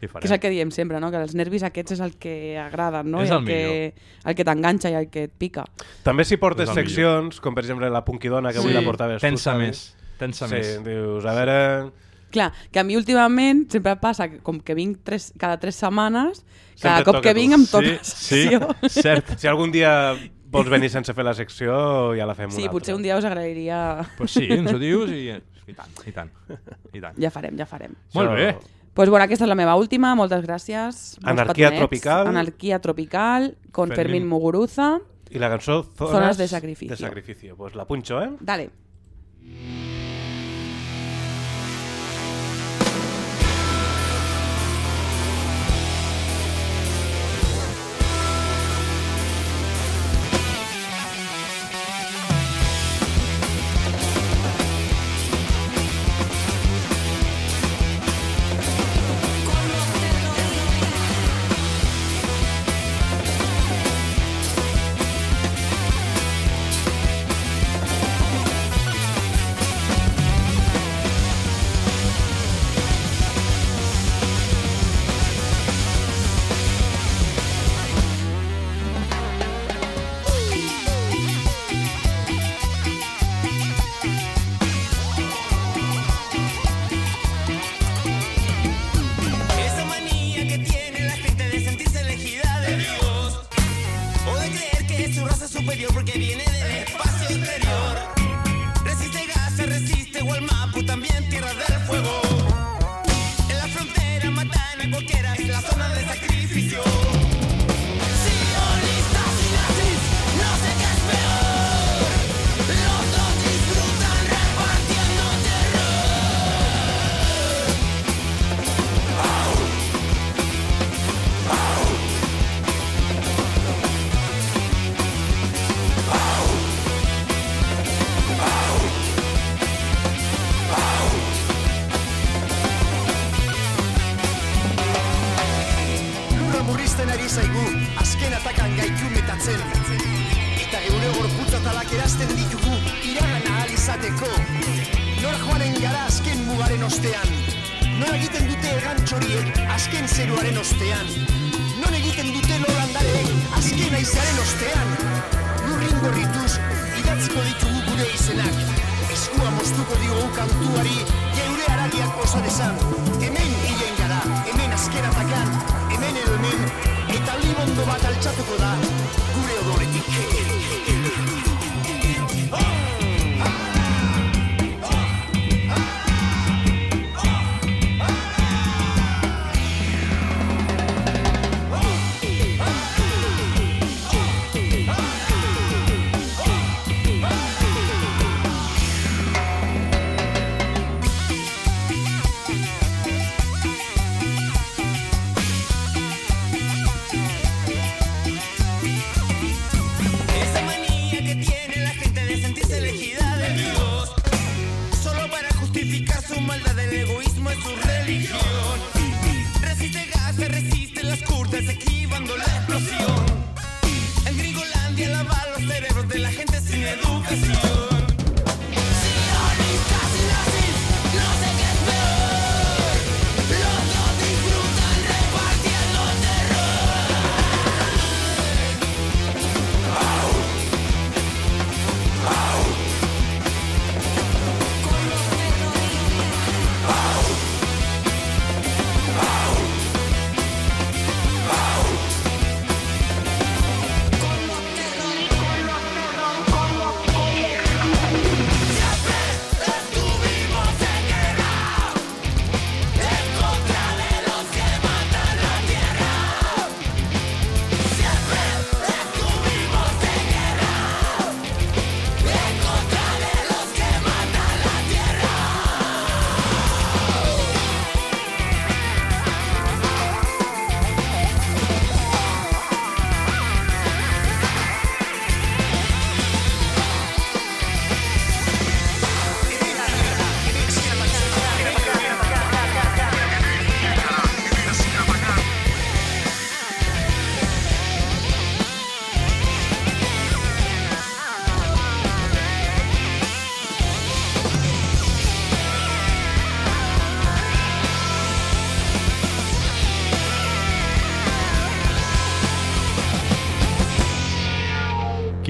Que és el que diem sempre, no? que els nervis aquests és el que agraden, no? És el, el que, el que t'enganxa i el que et pica. També si portes seccions, millor. com per exemple la Punkidona, que sí, avui la portaves tensa Pensa més. Tensa sí, més. dius, a veure... Clar, que a mi últimament sempre passa que com que vinc tres, cada tres setmanes, sempre cada cop que vinc tu. em toca sí, sessió. Sí, cert. si algun dia vols venir sense fer la secció, ja la fem sí, una potser altra. un dia us agrairia... Pues sí, ens ho dius i, i tant, i tant. I tant. Ja farem, ja farem. Molt bé. Pues bueno, aquesta és la meva última, moltes gràcies. Anarquia petonets. Tropical. Anarquia Tropical, con Fermín, Muguruza. Y la cançó Zonas, de Sacrificio. De sacrificio. Pues la puncho, ¿eh? Dale.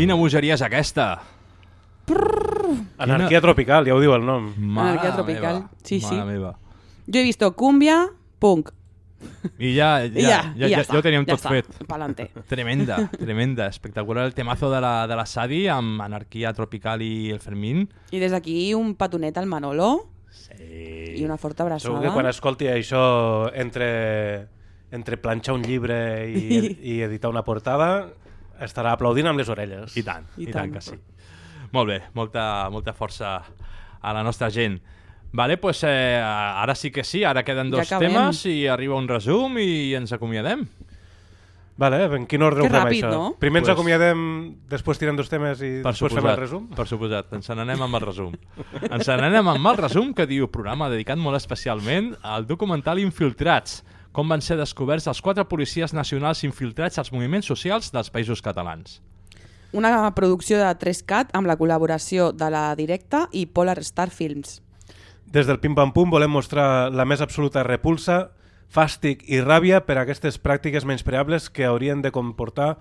Quina bogeria és aquesta? Prrr. Anarquia tropical, ja ho diu el nom. Mare Anarquia tropical, meva. sí, Mare sí. Meva. Jo he vist cumbia, punk. I ja, ja, I ja, ja, ja, ja, ja ho teníem ja tot està, fet. Palante. Tremenda, tremenda. Espectacular el temazo de la, de la Sadi amb Anarquia Tropical i el Fermín. I des d'aquí un patonet al Manolo. Sí. I una forta abraçada. Segur que quan escolti això entre, entre planxar un llibre i, i editar una portada, estarà aplaudint amb les orelles. I tant, I i, tant. tant que sí. Molt bé, molta, molta força a la nostra gent. Vale, pues, eh, ara sí que sí, ara queden Ja dos acabem. temes i arriba un resum i ens acomiadem. Vale, en quin ordre Que ho fem, ràpid, això? no? Primer ens Pues- acomiadem, després tirem dos temes i Per després fem suposat, el resum? Per suposat, ens n'anem amb el resum. ens n'anem amb el resum que diu programa dedicat molt especialment al documental Infiltrats, com van ser descoberts els quatre policies nacionals infiltrats als moviments socials dels països catalans. Una producció de 3CAT amb la col·laboració de la Directa i Polar Star Films. Des del Pim Pam Pum volem mostrar la més absoluta repulsa, fàstic i ràbia per a aquestes pràctiques menyspreables que haurien de comportar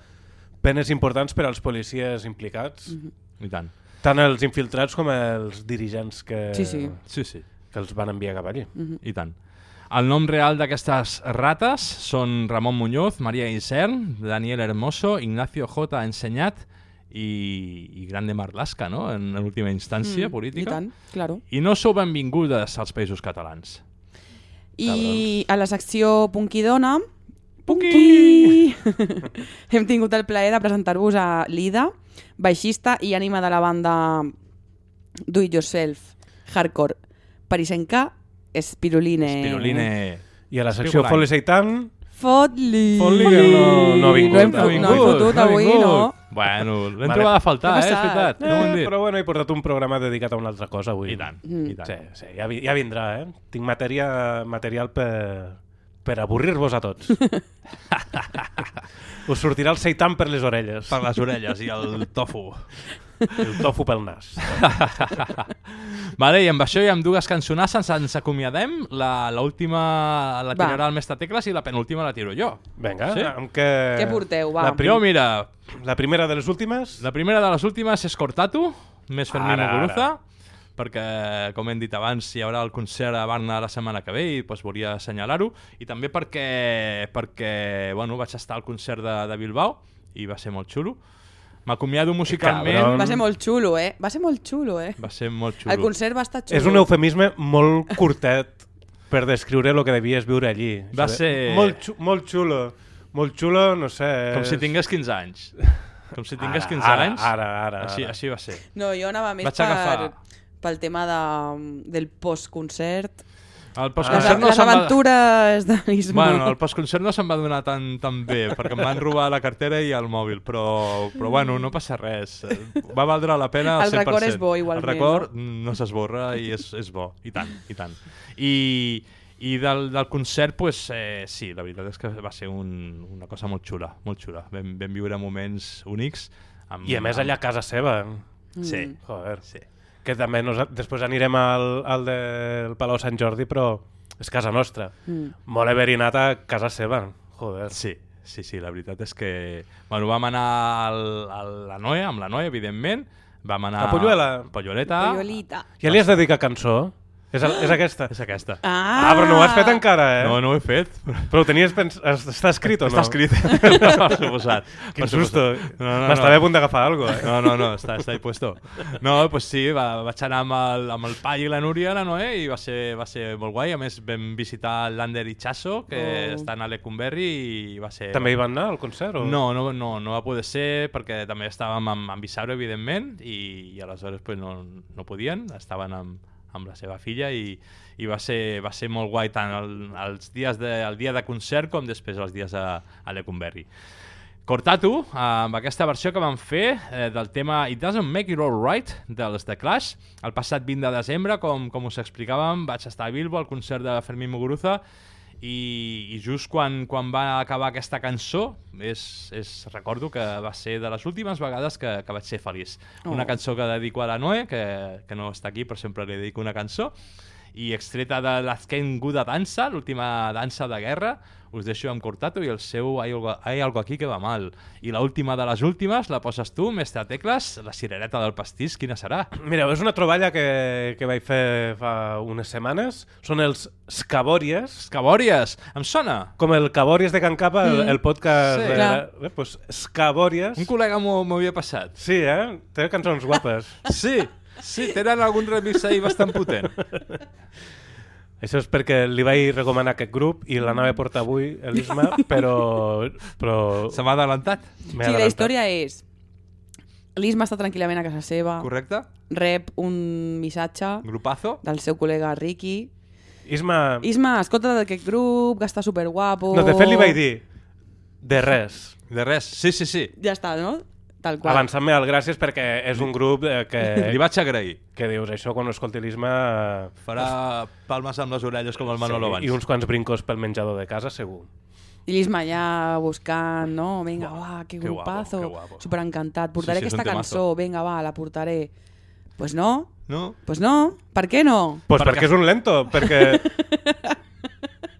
penes importants per als policies implicats. Mhm. I tant. Tant els infiltrats com els dirigents que, Sí, sí. Sí, sí. que els van enviar cap allí. Mhm. I tant. El nom real d'aquestes rates són Ramon Muñoz, Maria Isern, Daniel Hermoso, Ignacio J. Ensenyat i, i Grande Marlaska, no?, en última instància Mm, política. I tant, claro. I no sou benvingudes als països catalans. I a la secció Punkidona... Punky! Hem tingut el plaer de presentar-vos a Lida, baixista i ànima de la banda Do It Yourself, Hardcore, Parisenca, Spiruline. Spiruline. I a la secció Spiruline. Foli Seitan... Fot-li! Fot-li que no, no ha vingut. No hem, No ha no fotut no ha avui, vingut. no? Bueno, l'hem Vale. trobat a faltar, eh, és veritat. no ho hem Eh, dit. però bueno, he portat un programa dedicat a una altra cosa avui. I tant, Mm. i tant. Sí, sí, ja, vi- ja vindrà, eh? Tinc matèria, material per, per avorrir-vos a tots. Us sortirà el seitan per les orelles. Per les orelles i el tofu. El tofu pel nas. vale, i amb això i amb dues cançonasses ens acomiadem. La, la última la Va. tirarà el mestre Tecles i la penúltima la tiro jo. Vinga, Sí? amb què... Què porteu, va? La, prim... Jo, mira, la primera de les últimes? la primera de les últimes és Cortatu, més Fermín Muguruza, perquè, com hem dit abans, hi haurà el concert a Barna la setmana que ve i doncs, volia assenyalar-ho, i també perquè, perquè bueno, vaig estar al concert de, de Bilbao i va ser molt xulo. M'acomiado musicalment... cabron. Va ser molt xulo, eh? Va ser molt xulo, eh? Va ser molt xulo. El concert va estar xulo. És un eufemisme molt curtet per descriure el que devies viure allí. Va de- ser- Molt, xu molt xulo. Molt xulo, no sé... Com si és- tingués 15 anys. Com si tingués Ara, 15 ara, anys. ara, ara, Així, ara. així va ser. No, jo anava més Vaig per, agafar- pel tema de, del postconcert. El Les, postconcert no les se'n va... de l'Isma. Bueno, el postconcert no se'n va donar tan, tan bé, perquè em van robar la cartera i el mòbil, però, però bueno, no passa res. Va valdre la pena al El 100%. record és bo, igualment, El record no, s'esborra i és, és bo, i tant, i tant. I, i del, del concert, pues, eh, sí, la veritat és que va ser un, una cosa molt xula, molt xula. Vam, vam viure moments únics. Amb, I a més allà a casa seva. Sí. Joder. Sí. Que també nos, després anirem al, al del Palau Sant Jordi, però és casa nostra. Mm. Molt haver-hi anat a casa seva. Joder. Sí, sí, sí, la veritat és que... Bueno, vam anar al, a la Noe, amb la Noe, evidentment. Vam anar... A Polluela. Pollueleta. Polluelita. Ja li has dedicat cançó? És, el, és aquesta? És aquesta. Ah! ah, però no ho has fet encara, eh? No, no ho he fet. Però ho tenies pens... es- Està escrit o no? Està escrit. per suposat. Quin Per susto. No, no, M'estava no. a punt d'agafar alguna cosa, eh? No, no, no, està, està ahí puesto. No, pues sí, va, vaig anar amb el, amb el Pai i la Núria, la Noé, i va ser, va ser molt guai. A més, vam visitar l'Ander Ichazo, que Oh. estan a Lecumberri, i va ser... També hi van anar al concert? O? No, no, no, no va poder ser perquè també estàvem amb, amb Bisauro, evidentment, i, i aleshores pues, no, no podien, estaven amb, amb la seva filla i, i va, ser, va ser molt guai tant el, els dies de, el dia de concert com després els dies a, a Lecumberri. Cortatu, eh, amb aquesta versió que vam fer eh, del tema It Doesn't Make It All Right dels The Clash, el passat 20 de desembre, com, com us explicàvem, vaig estar a Bilbo al concert de Fermín Muguruza i, i just quan, quan va acabar aquesta cançó és, és, recordo que va ser de les últimes vegades que, que vaig ser feliç. Oh. Una cançó que dedico a la Noé, que, que no està aquí però sempre li dedico una cançó i extreta de l'Askenguda Dansa, l'última dansa de guerra, us deixo amb Cortato i el seu Hay algo, hay algo aquí que va mal. I l'última de les últimes la poses tu, mestre Tecles, la cirereta del pastís, quina serà? Mireu, és una troballa que, que vaig fer fa unes setmanes. Són els Scabòries. Scabòries, em sona. Com el Cabòries de Can Capa, el, Mm. el podcast Sí. de... Clar. Eh, pues, Scabòries. Un col·lega m'ho m'ho havia passat. Sí, eh? Té cançons guapes. Sí, sí, tenen algun remix ahí bastant potent. Això és perquè li vaig recomanar aquest grup i l'anava a portar avui, l'Isma, però... però... Se m'ha adelantat. Sí, la adelantat. història és... L'Isma està tranquil·lament a casa seva. Correcte. Rep un missatge Grupazo. del seu col·lega Ricky. Isma... Isma, escolta d'aquest grup, que està superguapo... No, de fet li vaig dir de res. De res, sí, sí, sí. Ja està, no? Tal qual. Avançant-me al gràcies perquè és un grup eh, que... Li vaig agrair. Que dius, això quan escolti l'Isma... Farà palmes amb les orelles com el Manolo abans. I uns quants brincos pel menjador de casa, segur. I l'Isma ja buscant, no? Vinga, va, que que guapo, grupazo. que guapo. Superencantat. Portaré Sí, sí, aquesta cançó. Vinga, va, la portaré. Pues no. No? Pues no. Per què no? Pues perquè, perquè és un lento, perquè...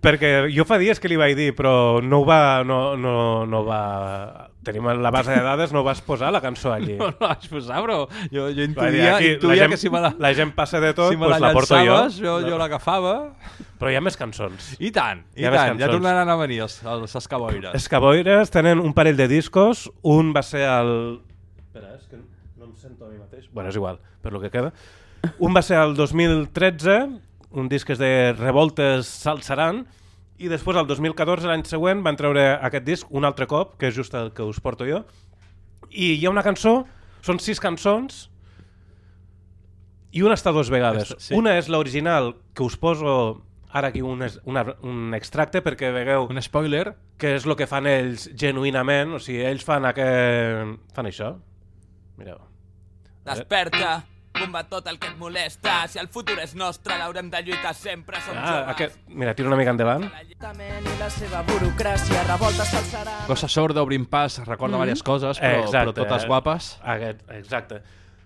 perquè jo fa dies que li vaig dir, però no ho va... No, no, no va... Tenim la base de dades, no vas posar la cançó allí. No la vaig posar, però jo, jo intuïa, aquí intuïa gent, que si me la, la gent passa de tot, si me pues la, la porto jo. jo, jo l'agafava. Però hi ha més cançons. I tant, i Hi ha més tant. Ja tornaran a venir els, els escaboires. Escaboires tenen un parell de discos, un va ser el... Espera, és que no em sento a mi mateix. Bueno, és igual, per lo que queda. Un va ser el 2013, un disc que és de Revoltes Salsaran, i després, el 2014, l'any següent, van treure aquest disc un altre cop, que és just el que us porto jo, i hi ha una cançó, són sis cançons, i una està dos vegades. Sí. Sí. Una és l'original, que us poso ara aquí un, es- una, un extracte perquè vegueu... Un spoiler. Que és el que fan ells genuïnament, o sigui, ells fan, aquest... fan això. Mireu. Desperta, combat tot el que et molesta. Si el futur és nostre, l'haurem de lluitar sempre. Som Ah, joves. aquest... Mira, tiro una mica endavant. I la seva burocràcia, revolta s'alçarà. Cosa sorda, obrint pas, recorda Mhm. diverses coses, però, però totes eh, guapes. Aquest, exacte.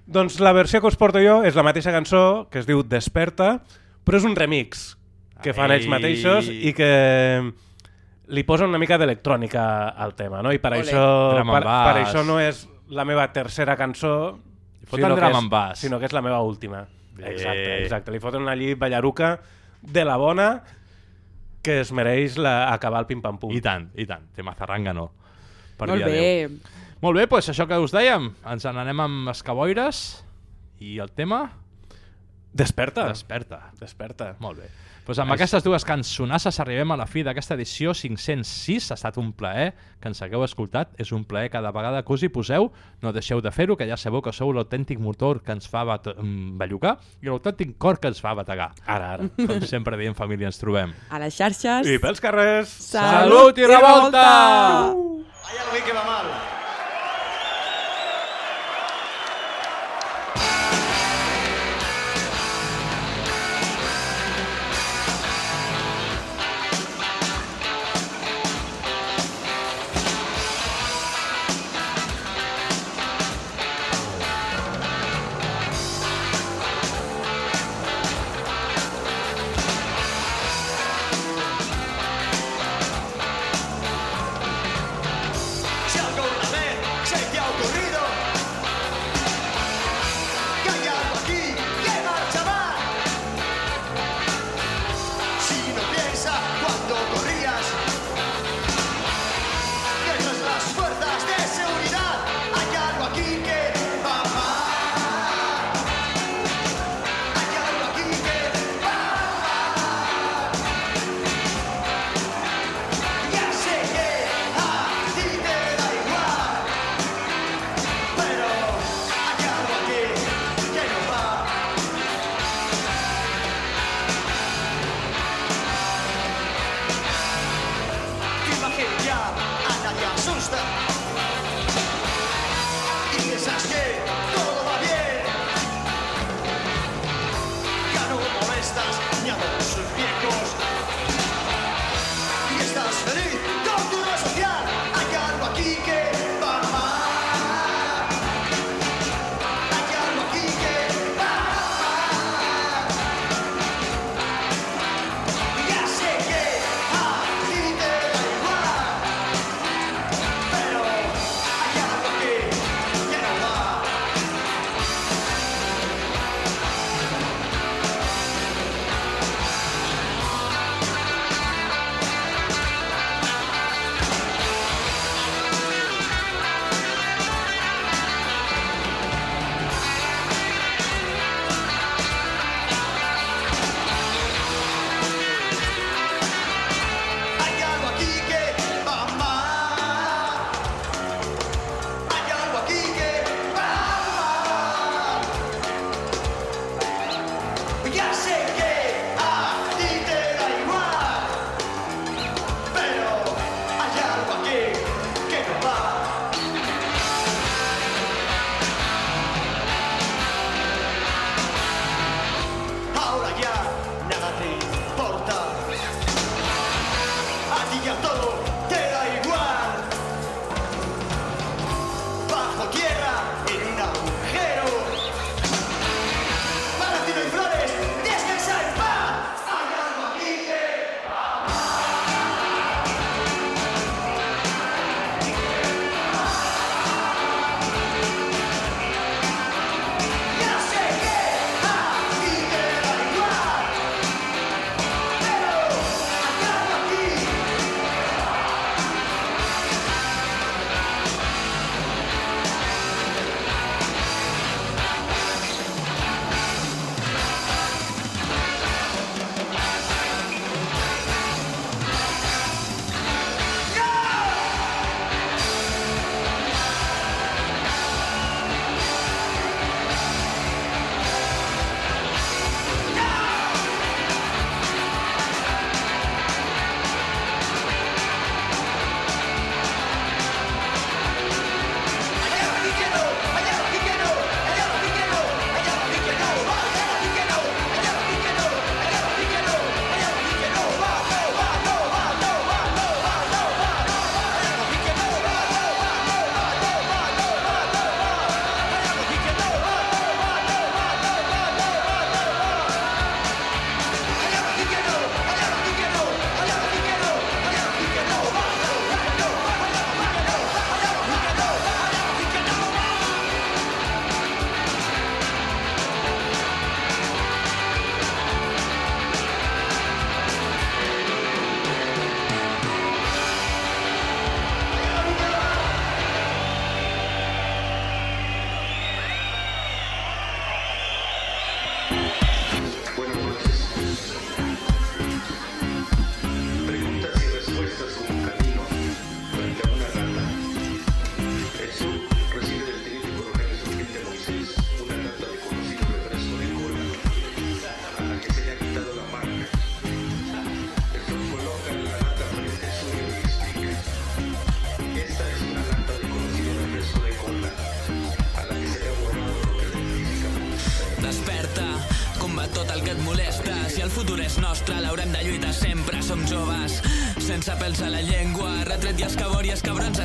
Doncs la versió que us porto jo és la mateixa cançó, que es diu Desperta, però és un remix que fan ells Ai. mateixos i que li posen una mica d'electrònica al tema, no? I per Ole. això, per, per això no és la meva tercera cançó, foten sinó que, drum és, sinó que és la meva última. Bé. Exacte, exacte. Li foten una lli ballaruca de la bona que es mereix la, acabar el pim-pam-pum. I tant, i tant. Tema zarranga no. Per Molt bé. Déu. Molt bé, doncs això que us dèiem. Ens n'anem amb escaboires i el tema... Desperta. Desperta. Desperta. Molt bé. Doncs amb aquestes dues cançonasses arribem a la fi d'aquesta edició 506. Ha estat un plaer que ens hagueu escoltat. És un plaer cada vegada que us hi poseu. No deixeu de fer-ho, que ja sabeu que sou l'autèntic motor que ens fa bat mm, bellugar i l'autèntic cor que ens fa bategar. Ara, ara. Com sempre diem, família, ens trobem. A les xarxes. I pels carrers. Salut i revolta! Hay algo ahí que va mal.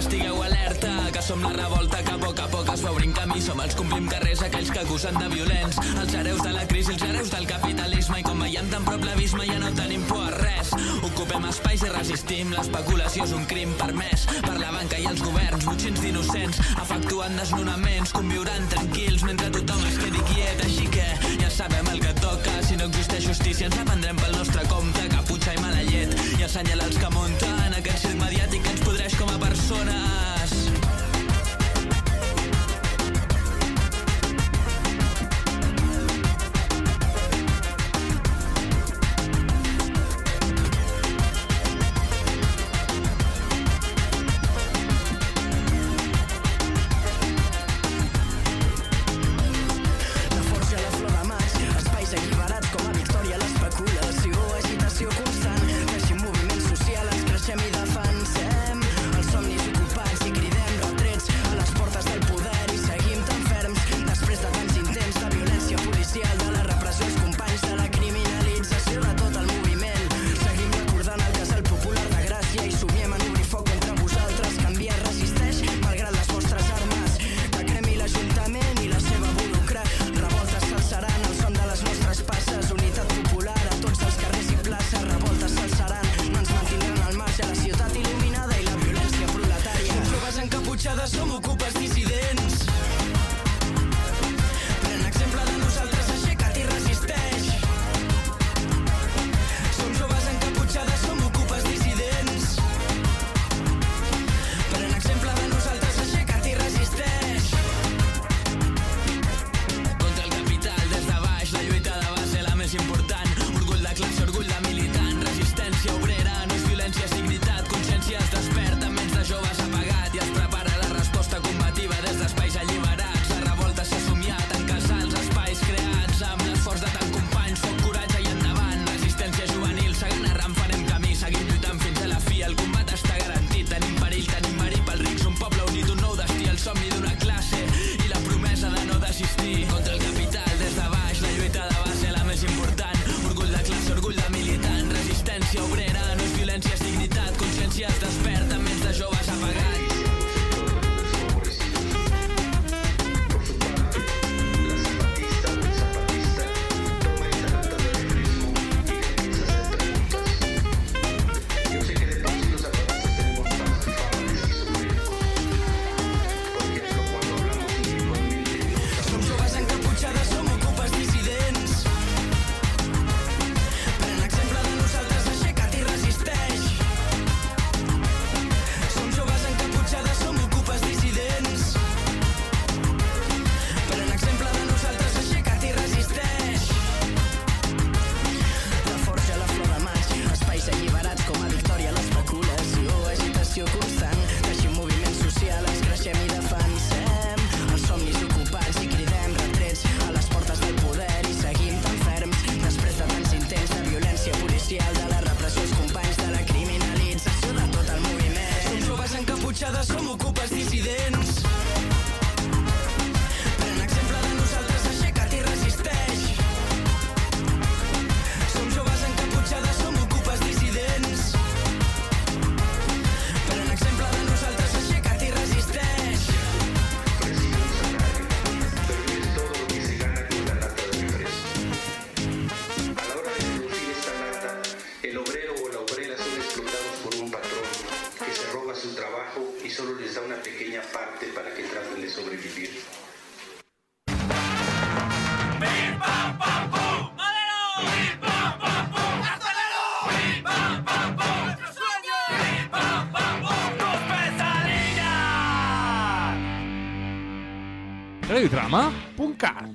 estigueu alerta, que som la revolta que a poc a poc es va obrint camí. Som els complim carrers aquells que acusen de violents. Els hereus de la crisi, els hereus del capitalisme. I com veiem tan prop l'abisme ja no tenim por a res. Ocupem espais i resistim. L'especulació és un crim permès per la banca i els governs. Butxins d'innocents efectuant desnonaments, conviuran tranquils mentre tothom es quedi quiet. Així que ja sabem el que toca. Si no existeix justícia ens aprendrem pel nostre compte. Caputxa i mala llet i assenyala els que munten aquest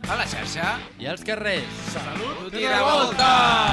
a la xarxa i als carrers. Salut i revolta!